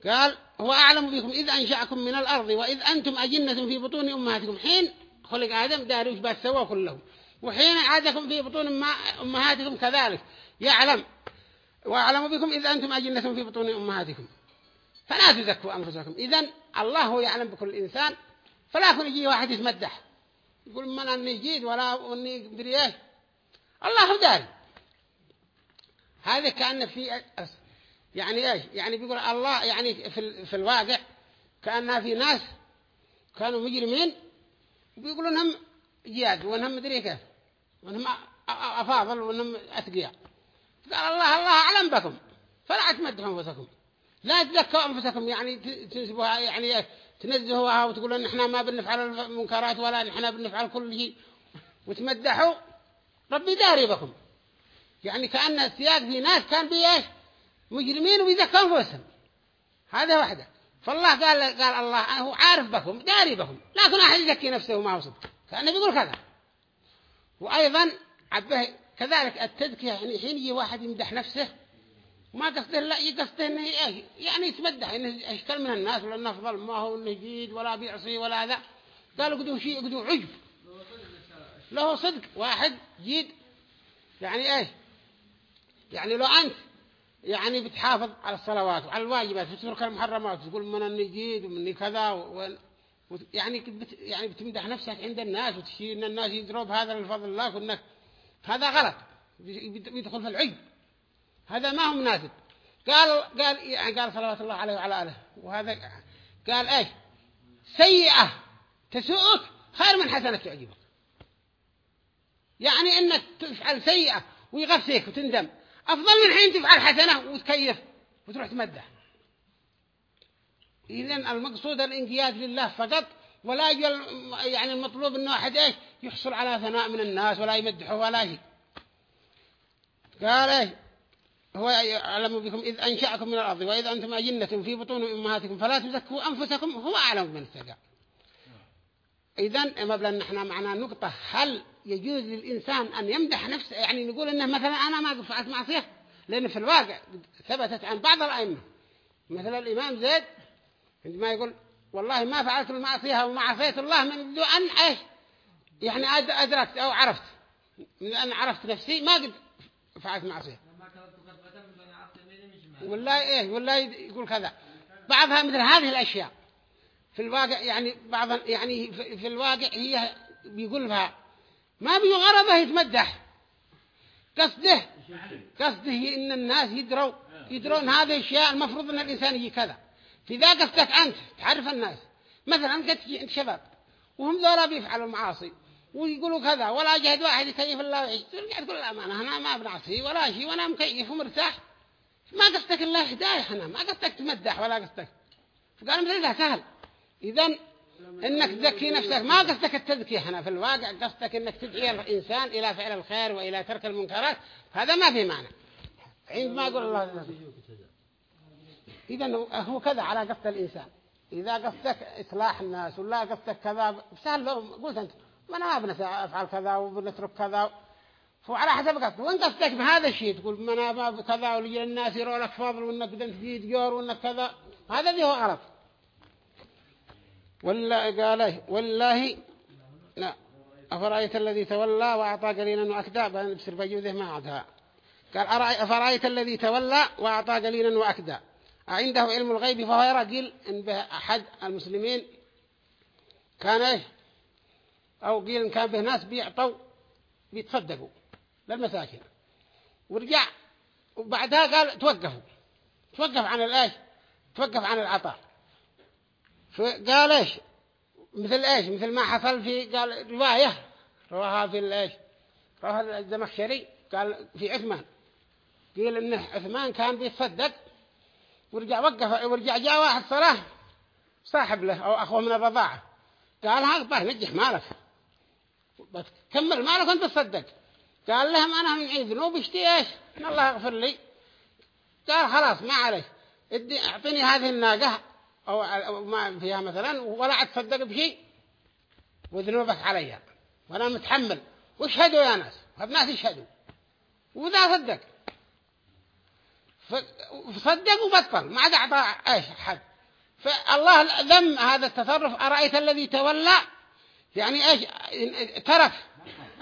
[SPEAKER 1] قال هو أعلم بكم. إذ أنشأكم من الأرض وإذ أنتم أجنة في بطون أمهاتكم. حين خلق آدم داري وش بسوا كلهم وحين عادكم في بطون أمها- أمهاتكم كذلك. يعلم وأعلم بكم إذ أنتم أجنة في بطون أمهاتكم. فلا تزكوا أنفسكم. إذن الله هو يعلم بكل إنسان. فلا يكون يجي واحد يتمدح. يقول من أني جيد ولا أني بدري إيش. الله داري هذا كأن في يعني إيش؟ يعني بيقول الله يعني في, في الواقع كأنها في ناس كانوا مجرمين. وبيقولوا انهم جياد وانهم مدري كيف. وانهم أفاضل وانهم أتقياء. قال الله الله أعلم بكم. فلا تمدحوا أنفسكم. لا تزكوا أنفسكم. يعني تنسبوها يعني؟ تنزهوها وتقولوا إن إحنا ما بنفعل المنكرات ولا إن إحنا بنفعل كل شيء. وتمدحوا. ربي داري بكم. يعني كأن السياق في ناس كان بيه مجرمين وبيزكوا أنفسهم. هذا واحدة فالله قال قال الله هو عارف بكم داري بكم. لكن أحد يزكي نفسه ما هو صدق. كأنه بيقول كذا. وأيضا عبه كذلك التذكية يعني حين يجي واحد يمدح نفسه ما قصده لا يقصده إنه إيه؟ يعني يتمدح إنه اشكال من الناس ولا انه افضل ما هو إنه جيد ولا بيعصي ولا هذا قالوا قدوا شيء قدوا عجب. له صدق واحد جيد. يعني إيش يعني لو أنت يعني بتحافظ على الصلوات وعلى الواجبات وتترك المحرمات تقول من إني جيد ومني كذا و... يعني بت... يعني بتمدح نفسك عند الناس وتشير إن الناس يدروا بهذا الفضل الله وانك هذا غلط. بيد- بيدخل في العجب هذا ما هو مناسب. قال قال يعني قال صلوات الله عليه وعلى آله. وهذا قال إيش؟ سيئة. تسوءك خير من حسنة تعجبك. يعني إنك تفعل سيئة ويغفسك وتندم. أفضل من حين تفعل حسنة وتكيف وتروح تمدح. اذا المقصود الانقياد لله فقط ولا يعني المطلوب إنه أحد إيش يحصل على ثناء من الناس ولا يمدحه ولا شيء. قال إيش؟ هو يعلم بكم إذ أنشأكم من الأرض وإذ أنتم أجنة في بطون أمهاتكم فلا تزكوا أنفسكم هو أعلم بمن اتقى إذن مبلغ نحن معنا نقطة هل يجوز للإنسان أن يمدح نفسه؟ يعني نقول إنه مثلا أنا ما فعلت معصية لأن في الواقع ثبتت عن بعض الأئمة. مثل الإمام زيد عندما يقول والله ما فعلت المعصية وما عصيت الله من دون أن إيش؟ يعني أد- أدركت أو عرفت. من أن عرفت نفسي ما قد فعلت معصية والله إيه والله يقول كذا. بعضها مثل هذه الأشياء. في الواقع يعني بعض يعني في الواقع هي بيقول لها ما بغرضه يتمدح. قصده قصده إن الناس يدروا ان هذه الأشياء المفروض إن الإنسان يجي كذا. في قصدك أنت تعرف الناس. مثلا أنت تجي عند شباب وهم ذولا بيفعلوا المعاصي ويقولوا كذا ولا جهد واحد يكيف الله ويعيش. ترجع تقول الامانه أنا ما بنعصي ولا شيء وأنا مكيف ومرتاح. ما قصدك الله هداية هنا ما قصدك تمدح ولا قصدك. فقال مثل ذا سهل. إذا إنك تزكي نفسك. ما قصدك التزكية هنا في الواقع قصدك إنك تدعي الإنسان إلى فعل الخير وإلى ترك المنكرات. هذا ما في معنى. عندما يقول الله إذا هو كذا على قصد الإنسان. إذا قصدك إصلاح الناس ولا قصدك كذا سهل لهم. قلت أنت ما أنا ما بنفعل كذا وبنترك كذا. فعلى حسب قصدك. وإن قصدك بهذا الشيء تقول ما أنا ما كذا ولي الناس يروا لك فضل وإنك بدأت تزيد جور وإنك كذا. هذا اللي هو غلط ولا قال؟ والله لا. أفرأيت الذي تولى وأعطى قليلا وأكدى؟ بأن بسر بجوده ما عدها قال أفرأيت الذي تولى وأعطى قليلا وأكدى؟ عنده علم الغيب فهو يرى قيل إن به أحد المسلمين كان إيه؟ أو قيل إن كان به ناس بيعطوا بيتصدقوا للمساكين. ورجع وبعدها قال توقفوا. توقف عن الإيش؟ توقف عن العطاء. فقال إيش؟ مثل إيش؟ مثل ما حصل في قال رواية. رواها في الإيش؟ رواها الزمخشري. قال في عثمان. قيل إن عثمان كان بيتصدق ورجع وقف ورجع جاء واحد صلاة صاحب له أو أخوه من الرضاعة. قال هذا طيب نجح مالك. كمل مالك وأنت تصدق. قال لهم أنا من عيد ذنوب اشتي إيش؟ إن الله يغفر لي. قال خلاص ما عليك. إدي أعطيني هذه الناقة أو ما فيها مثلا ولا أتصدق بشيء. وذنوبك علي وأنا متحمل. واشهدوا يا ناس. الناس يشهدوا. وذا صدق. فصدق وبطل ما عاد أعطى إيش حد فالله ذم هذا التصرف. أرأيت الذي تولى؟ يعني إيش؟ ترك.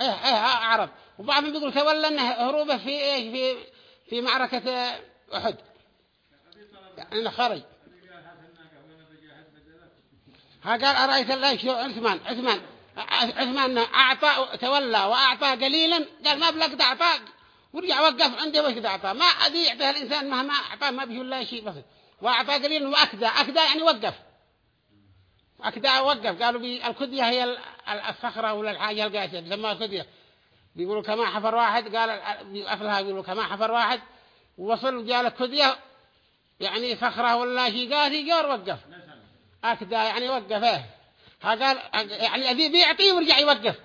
[SPEAKER 1] إيه إيه أعرض وبعضهم بيقول تولى أنه هروبه في إيش؟ في في معركة أحد. يعني خرج. ها قال أرأيت الله؟ شو؟ عثمان عثمان عثمان أعطى تولى وأعطى قليلا. قال ما بلقد أعطى ورجع وقف عنده وش أعطى ما أذي يعطيه الإنسان مهما أعطاه ما بيجي الله شيء بسيط وأعطى قليلا وأكدى أكدى يعني وقف. أكدى وقف. قالوا بي الكدية هي الصخرة ولا الحاجة القاسية بيسموها كدية بيقولوا كما حفر واحد قال أصلها بيقولوا كما حفر واحد. ووصل جاء الكدية يعني صخرة ولا شيء قاسي جور وقف. أكدى يعني وقفه قال يعني الذي بيعطي ويرجع يوقف.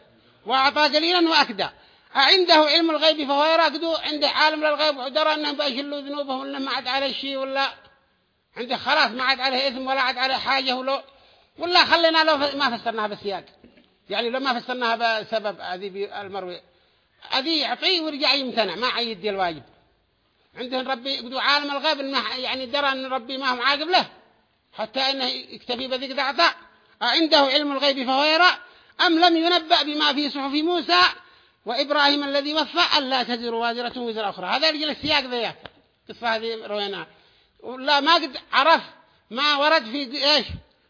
[SPEAKER 1] وأعطى قليلا وأكدى عنده علم الغيب فهو يراقده عنده عالم للغيب ودرى أنهم بيشلوا ذنوبهم ولا ما عاد عليه شيء ولا عنده خلاص ما عاد عليه إثم ولا عاد عليه حاجة ولا ولا خلينا لو ما فسرناها بالسياق يعني لو ما فسرناها بسبب هذه المروي هذه يعطيه ويرجع يمتنع ما عيدي الواجب. عندهم ربي يقولوا عالم الغيب إنه يعني درى أن ربي ما هم عاقب له. حتى إنه يكتفي بذيك دعطاء عنده علم الغيب فهو يرى أم لم ينبأ بما في صحف موسى وإبراهيم الذي وفى ألا تزر وازرة وزر أخرى. هذا رجل السياق ذيك قصة هذه رويناها ولا ما قد عرف ما ورد في إيش؟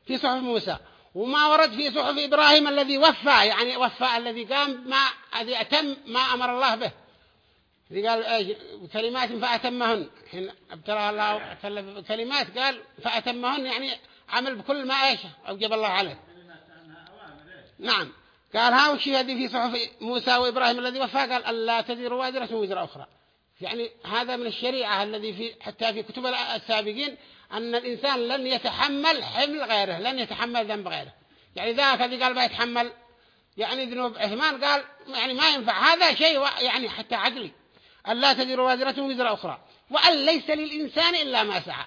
[SPEAKER 1] في صحف موسى. وما ورد في صحف إبراهيم الذي وفى يعني وفى الذي قام ما الذي أتم ما أمر الله به. قال إيش؟ كلمات فأتمهن. حين أبتلى الله كلمات قال فأتمهن يعني عمل بكل ما إيش؟ أوجب الله عليه. نعم. قال ها وشي هذه في صحف موسى وإبراهيم الذي وفى؟ قال ألا تزر وازرة وزر أخرى. يعني هذا من الشريعة الذي في حتى في كتب السابقين أن الإنسان لن يتحمل حمل غيره لن يتحمل ذنب غيره. يعني ذاك الذي قال بيتحمل يعني ذنوب عثمان قال يعني ما ينفع. هذا شيء يعني حتى عقلي. ألا تزر وازرة وزر أخرى. وأن ليس للإنسان إلا ما سعى.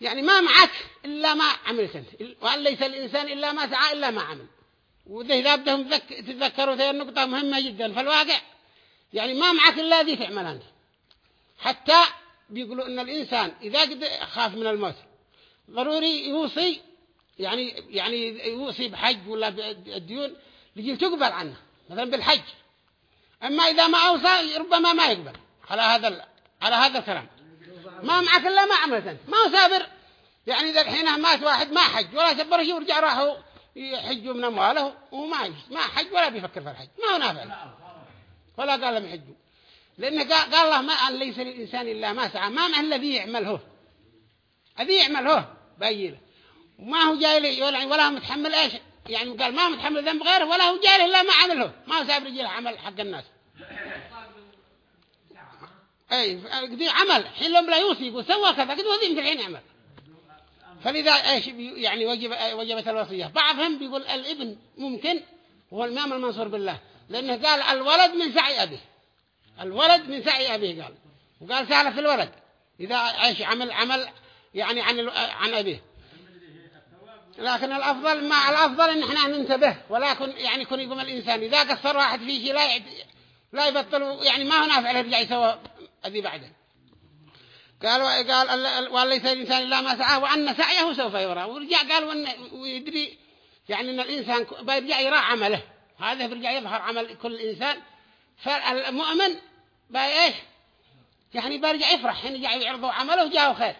[SPEAKER 1] يعني ما معك إلا ما عملت أنت. وأن ليس للإنسان إلا ما سعى إلا ما عمل. وإذا إذا بدهم تتذكروا هذه النقطة مهمة جدا. في الواقع يعني ما معك إلا ذي تعمل أنت. حتى بيقولوا إن الإنسان إذا قد خاف من الموت ضروري يوصي يعني يعني يوصي بحج ولا بالديون يجي تقبل عنه مثلا بالحج. أما إذا ما أوصى ربما ما يقبل. على هذا على هذا الكلام. ما معك إلا ما عملت أنت. ما هو سابر يعني إذا الحين مات واحد ما حج ولا سبر شيء ورجع راحوا. يحجوا من أمواله وما ما حج ولا بيفكر في الحج. ما هو نافع. ولا قال لهم يحجوا. لأنه قال, الله ما أن ليس للإنسان إلا ما سعى. ما معنى الذي يعمل هو. الذي يعمل هو. بايله وما هو جاي لي ولا ولا هو متحمل إيش. يعني قال ما متحمل ذنب غيره ولا هو جاي إلا ما عمله ما هو ساب رجله عمل حق الناس. اي قدي عمل. حين لهم لا يوصي يقول سوى كذا قد وذي مثل الحين يعمل فلذا إيش يعني وجب وجبت الوصية. بعضهم بيقول الابن ممكن هو الإمام المنصور بالله لأنه قال الولد من سعي أبيه. الولد من سعي أبيه قال. وقال سهل في الولد. إذا إيش عمل عمل يعني عن عن أبيه. لكن الأفضل ما الأفضل إن إحنا ننتبه ولكن يعني يكون يقوم الإنسان. إذا قصر واحد في شيء لا لا يبطل يعني ما هو نافع يرجع يسوى ذي بعده. قال قال ال- ال- وليس الإنسان الا ما سعى وأن سعيه سوف يرى. ورجع قال ويدري يعني أن الإنسان ك- بيرجع يرى عمله. هذا بيرجع يظهر عمل كل إنسان. فالمؤمن باي إيش؟ يعني بيرجع يفرح حين يرجع يعرضوا عمله جاءه خير.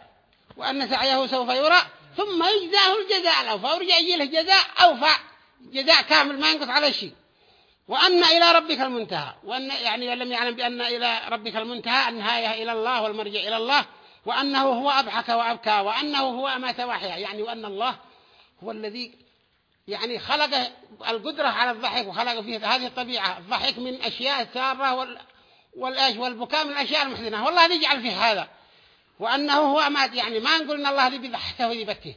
[SPEAKER 1] وأن سعيه سوف يرى ثم يجزاه الجزاء الأوفى ورجع يجي له جزاء أوفى جزاء كامل ما ينقص على شيء. وأن إلى ربك المنتهى. وأن يعني لم يعلم بأن إلى ربك المنتهى النهاية إلى الله والمرجع إلى الله وأنه هو أضحك وأبكى وأنه هو أمات وأحيا يعني وأن الله هو الذي يعني خلق القدرة على الضحك وخلق فيه هذه الطبيعة. الضحك من أشياء سارة وال والآش والبكاء من الأشياء المحزنة. والله يجعل فيه هذا. وأنه هو أمات. يعني ما نقول إن الله الذي بيضحكه ويبكيه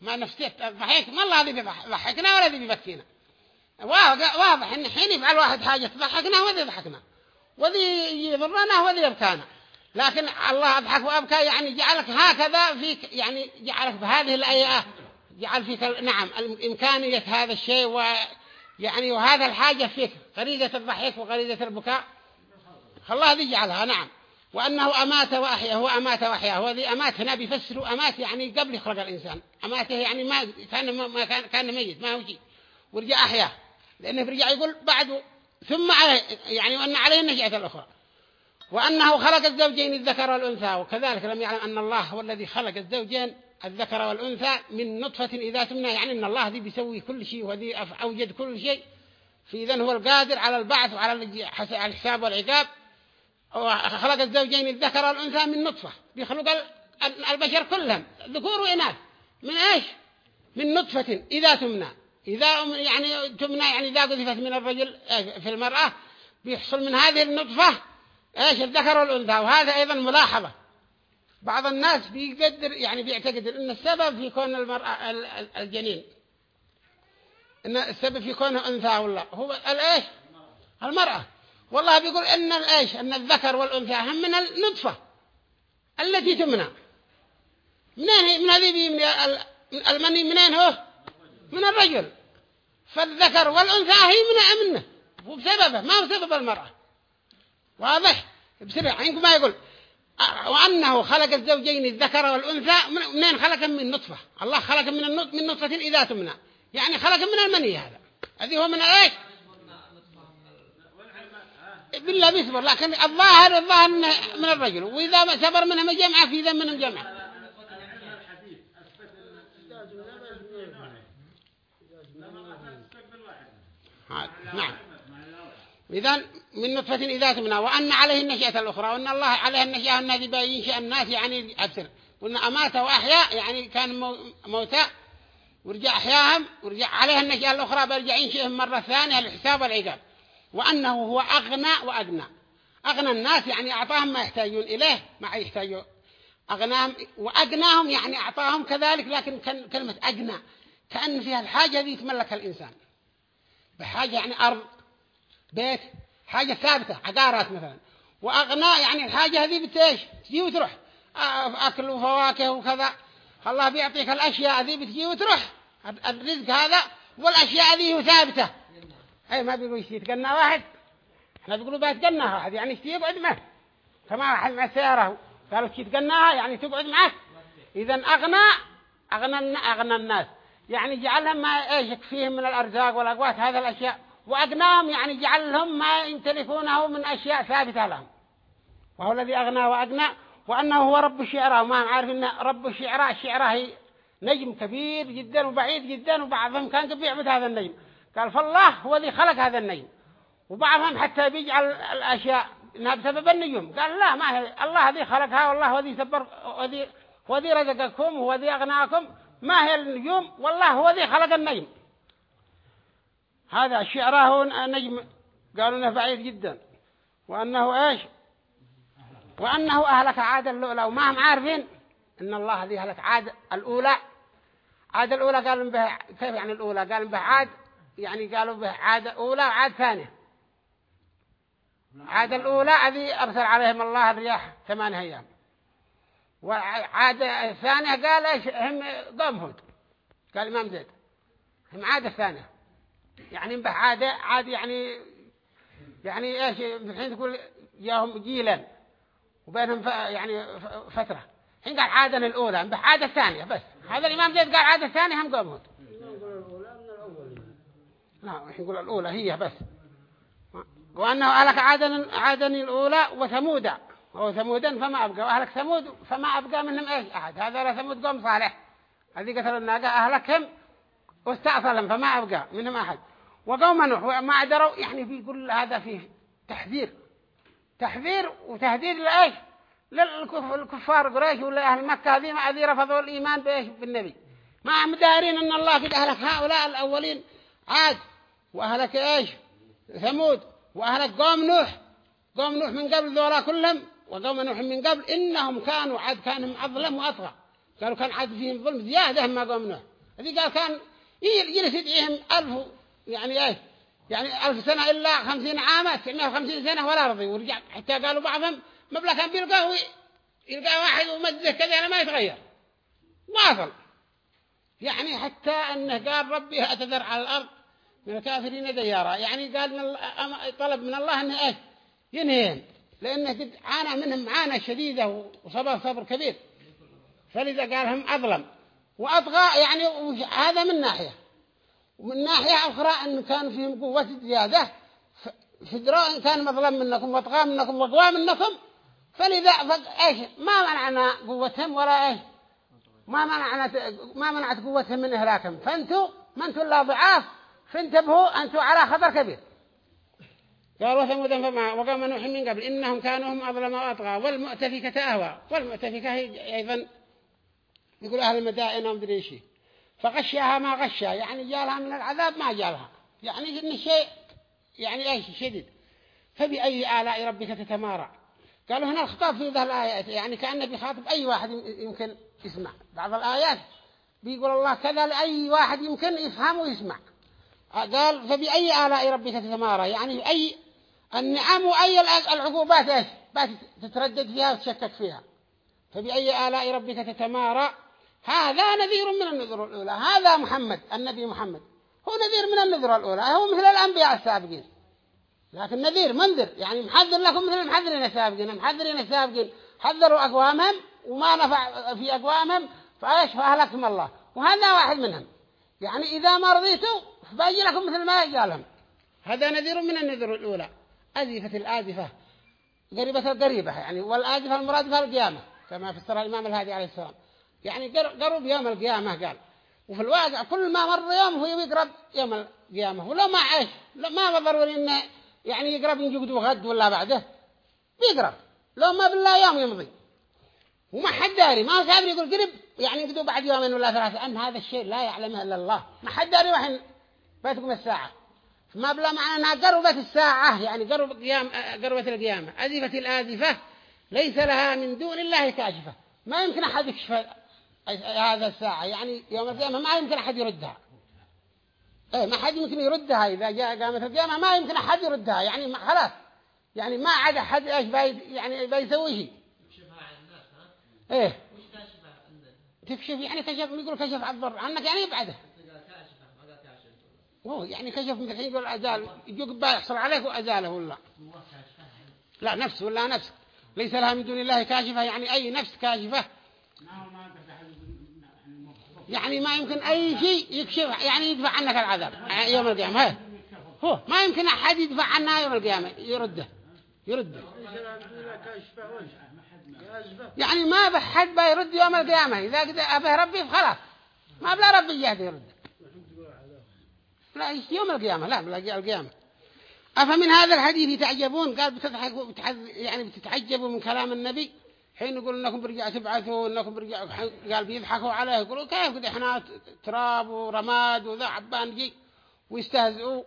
[SPEAKER 1] ما نفسيه الضحك ما الله الذي بيضحكنا ولا الذي بيبكينا. واضح إن حين يفعل واحد حاجة تضحكنا وذي يضحكنا وذي يضرنا وذي يبكانا. لكن الله أضحك وأبكى يعني جعلك هكذا فيك يعني جعلك بهذه الآية جعل فيك نعم إمكانية هذا الشيء ويعني وهذا الحاجة فيك. غريزة الضحك وغريزة البكاء. الله ذي جعلها نعم. وأنه أمات وأحيا هو أمات وأحيا. هو ذي أمات هنا بيفسروا أمات يعني قبل يخلق الإنسان. أماته يعني ما كان ما كان كان ميت ما هو شيء. ورجع أحيا. لأنه برجع يقول بعد ثم عليه يعني وأن عليه النشأة الأخرى. وأنه خلق الزوجين الذكر والأنثى وكذلك لم يعلم أن الله هو الذي خلق الزوجين الذكر والأنثى من نطفة إذا تمنى يعني أن الله ذي بيسوي كل شيء وذي أوجد كل شيء. في إذن هو القادر على البعث وعلى الحساب والعقاب. خلق الزوجين الذكر والأنثى من نطفة بيخلق البشر كلهم. ذكور وإناث من إيش؟ من نطفة إذا تمنى. إذا يعني تمنى يعني إذا قذفت من الرجل في المرأة بيحصل من هذه النطفة إيش؟ الذكر والأنثى. وهذا أيضا ملاحظة. بعض الناس بيقدر يعني بيعتقد أن السبب في كون المرأة الجنين. أن السبب في كونه أنثى ولا هو الإيش المرأة. والله بيقول إن الإيش أن الذكر والأنثى هم من النطفة التي تمنى منين من هذه من المني منين هو؟ من الرجل. فالذكر والأنثى هي من منه وبسببه ما هو سبب المرأة. واضح؟ بسرعة عندكم ما يقول. وأنه خلق الزوجين الذكر والأنثى منين خلق؟ من نطفة. الله خلق من من نطفة إذا تمنى. يعني خلق من المني هذا. هذه هو من إيش؟ بالله بيصبر لكن الظاهر الظاهر من الرجل. وإذا صبر منهم الجمعة في ذا منهم جمعة نعم. إذا من نطفة إذا تمنى وأن عليه النشأة الأخرى وأن الله عليه النشأة الذي بينشأ الناس يعني أبصر. قلنا أمات وأحيا يعني كان موتى ورجع أحياهم ورجع عليها النشأة الأخرى برجع ينشئهم مرة ثانية الحساب والعقاب. وأنه هو أغنى وأغنى. أغنى الناس يعني أعطاهم ما يحتاجون إليه ما يحتاجون. أغناهم وأغناهم يعني أعطاهم كذلك لكن كلمة أغنى كأن فيها الحاجة ذي يتملكها الإنسان. بحاجة يعني أرض بيت حاجة ثابتة عقارات مثلا. وأغنى يعني الحاجة هذه بتيش تجي وتروح. أكل وفواكه وكذا. الله بيعطيك الأشياء هذه بتجي وتروح. الرزق هذا والأشياء هذه ثابتة. أي ما بيقولوا يتقنى واحد؟ إحنا بيقولوا بيتقنى واحد يعني يقعد معه. كما واحد مع السيارة قالوا كي تقناها يعني تقعد معك إذا أغنى أغنى أغنى الناس. يعني جعلهم ما إيش يكفيهم من الأرزاق والأقوات هذه الأشياء. وأغناهم يعني جعل لهم ما يمتلكونه من أشياء ثابتة لهم. وهو الذي أغنى وأغنى وأنه هو رب الشعراء وما عارف أن رب الشعراء الشعراء هي نجم كبير جدا وبعيد جدا وبعضهم كان قد يعبد هذا النجم. قال فالله هو الذي خلق هذا النجم. وبعضهم حتى بيجعل الأشياء إنها بسبب النجوم. قال لا ما هي. الله الذي خلقها والله هو الذي سبر هو الذي رزقكم هو الذي أغناكم. ما هي النجوم؟ والله هو الذي خلق النجم. هذا هو نجم. قالوا إنه بعيد جدا. وأنه إيش؟ وأنه أهلك عاد الاولى وما هم عارفين إن الله الذي أهلك عاد الأولى. عاد الأولى قالوا به كيف يعني الأولى؟ قالوا به عاد يعني قالوا به عاد أولى وعاد ثانية. عاد الأولى الذي أرسل عليهم الله الرياح ثمان أيام. وعاد الثانية قال إيش هم قوم قال الامام زيد هم عاد الثانية. يعني به عاد عاد يعني يعني إيش الحين تقول جاهم جيلا. وبينهم. يعني فترة. حين قال عادة الأولى. به عادة الثانية بس. هذا الإمام زيد قال عادة الثانية هم قوم لا الحين يقول الأولى هي بس. وأنه أهلك عادن عادن الأولى وثمودا أو ثمودا فما أبقى. وأهلك ثمود فما أبقى منهم إيش؟ أحد. هذا لا ثمود قوم صالح. هذه قتلوا الناقة. أهلكهم واستأصلهم فما أبقى منهم أحد. وقوم نوح وما عدروا يعني بيقول هذا فيه تحذير. تحذير وتهديد لإيش؟ للكفار قريش ولا أهل مكة. هذه ما الذي رفضوا الإيمان بإيش؟ بالنبي. ما هم دارين أن الله قد أهلك. هؤلاء الأولين عاد. وأهلك إيش؟ ثمود. وأهلك قوم نوح. قوم نوح من قبل ذولا كلهم. وقوم نوح من قبل إنهم كانوا عاد كانوا أظلم وأطغى. قالوا كان عاد فيهم ظلم زيادة ما قوم نوح. هذه قال كان يجلس يدعيهم ألف يعني إيش يعني ألف سنة إلا خمسين عاما تسعمائة وخمسين سنة ولا رضي. ورجع حتى قالوا بعضهم مبلغ كان بيلقاه يلقى واحد ومزه كذا ما يتغير. واصل يعني حتى أنه قال ربي أتذر على الأرض من الكافرين ديارا. يعني قال من طلب من الله أنه إيش ينهيهم. لأنه قد عانى منهم معاناة شديدة وصبر صبر كبير. فلذا قال هم أظلم. وأطغى يعني هذا من ناحية. ومن ناحية أخرى أن كان فيهم قوة زيادة. ف- فدروا إن كان مظلم منكم وأطغى منكم وقوى منكم. فلذا إيش؟ ما منعنا قوتهم ولا إيش؟ ما منعنا ما منعت قوتهم من إهلاكهم. فأنتوا ما أنتوا إلا ضعاف. فانتبهوا أنتوا على خطر كبير. قال وثمودا فما وقام نوح من قبل إنهم كانوا هم أظلم وأطغى والمؤتفكة أهوى والمؤتفكة هي أيضا يقول أهل المدائن ومدري شيء فغشاها ما غشها يعني جالها من العذاب ما جالها. يعني إن الشيء يعني أي شيء شديد. فبأي آلاء ربك تتمارى؟ قالوا هنا الخطاب في ذا الآيات يعني كأنه بيخاطب أي واحد يمكن يسمع. بعض الآيات بيقول الله كذا لأي واحد يمكن يفهم ويسمع. قال فبأي آلاء ربك تتمارى؟ يعني أي النعم وأي العقوبات إيش؟ تتردد فيها وتشكك فيها. فبأي آلاء ربك تتمارى؟ هذا نذير من النذر الأولى. هذا محمد النبي محمد. هو نذير من النذر الأولى. هو مثل الأنبياء السابقين. لكن نذير منذر. يعني محذر لكم مثل المحذرين السابقين. المحذرين السابقين حذروا أقوامهم وما نفع في أقوامهم فإيش؟ فأهلكهم الله. وهذا واحد منهم. يعني إذا ما رضيتوا فبيجي لكم مثل ما يجالهم هذا نذير من النذر الأولى. أزفة الآزفة. قريبة القريبة يعني والآزفة المراد بها القيامة كما فسر الإمام الهادي عليه السلام. يعني قرب يوم القيامة قال. وفي الواقع كل ما مر يوم هو يقرب يوم القيامة. ولو ما عاش ما ضروري إنه يعني يقرب ينجقدوا غد ولا بعده بيقرب. لو ما بالله يوم يمضي. وما حد داري ما صابر يقول قرب يعني يقدوا بعد يومين ولا ثلاثة. أن هذا الشيء لا يعلمه إلا الله. ما حد داري وحين بتقوم الساعة. ما بلا معنى أنها قربت الساعة يعني قرب قيام قربت القيامة. أزفة الآزفة ليس لها من دون الله كاشفة. ما يمكن أحد يكشف هذا الساعة. يعني يوم القيامة ما يمكن أحد يردها. إيه ما حد يمكن يردها. إذا جاء قامت القيامة ما يمكن أحد يردها. يعني ما خلاص. يعني ما عاد أحد إيش باي يعني بيسوي شيء إيه. تكشف يعني كشف يقول كشف عن الضر. عنك يعني يبعده. هو يعني كشف من الحين يقول أزال؟ يجوك يحصل عليك وأزاله ولا؟ لا نفس ولا نفس. ليس لها من دون الله كاشفة يعني أي نفس كاشفة. يعني ما يمكن أي شيء يكشف يعني يدفع عنك العذاب. يوم القيامة هو ما يمكن أحد يدفع عنها يوم القيامة يرده يرده. يعني ما بحد بيرد يوم القيامة. إذا أبه ربي فخلاص ما بلا ربي يهدي يرد. لا يوم القيامة لا بلا القيامة. أفمن هذا الحديث تعجبون؟ قال بتضحكوا يعني بتتعجبوا من كلام النبي. حين يقول إنكم برجع تبعثوا إنكم برجع قال بيضحكوا عليه يقولوا كيف قد إحنا تراب ورماد وذا عبان جي. ويستهزئوا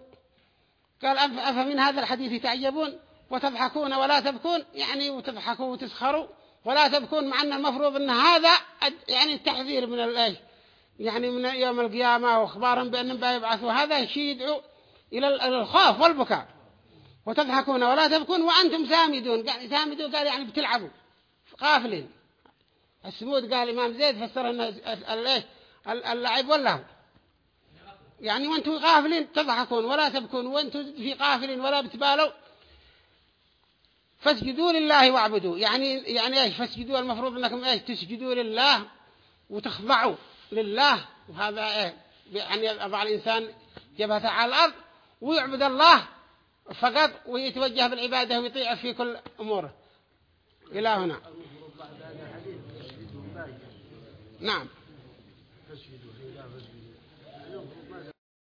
[SPEAKER 1] قال أفمن هذا الحديث تعجبون؟ وتضحكون ولا تبكون؟ يعني وتضحكوا وتسخروا ولا تبكون مع أن المفروض أن هذا يعني التحذير من الإيش يعني من يوم القيامة وأخبارهم بأنهم بيبعثوا. هذا شيء يدعو إلى الخوف والبكاء. وتضحكون ولا تبكون وأنتم سامدون. سامدون قال يعني بتلعبوا. غافلين السمود قال الإمام زيد فسر أن اللعب والله يعني وأنتم غافلين تضحكون ولا تبكون وأنتم في غافلين ولا بتبالوا. فاسجدوا لله واعبدوا. يعني يعني إيش؟ فاسجدوا المفروض إنكم إيش؟ تسجدوا لله وتخضعوا. لله وهذا إيه؟ يعني يضع الإنسان جبهته على الأرض ويعبد الله فقط ويتوجه بالعبادة ويطيع في كل أموره. إلى هنا. نعم.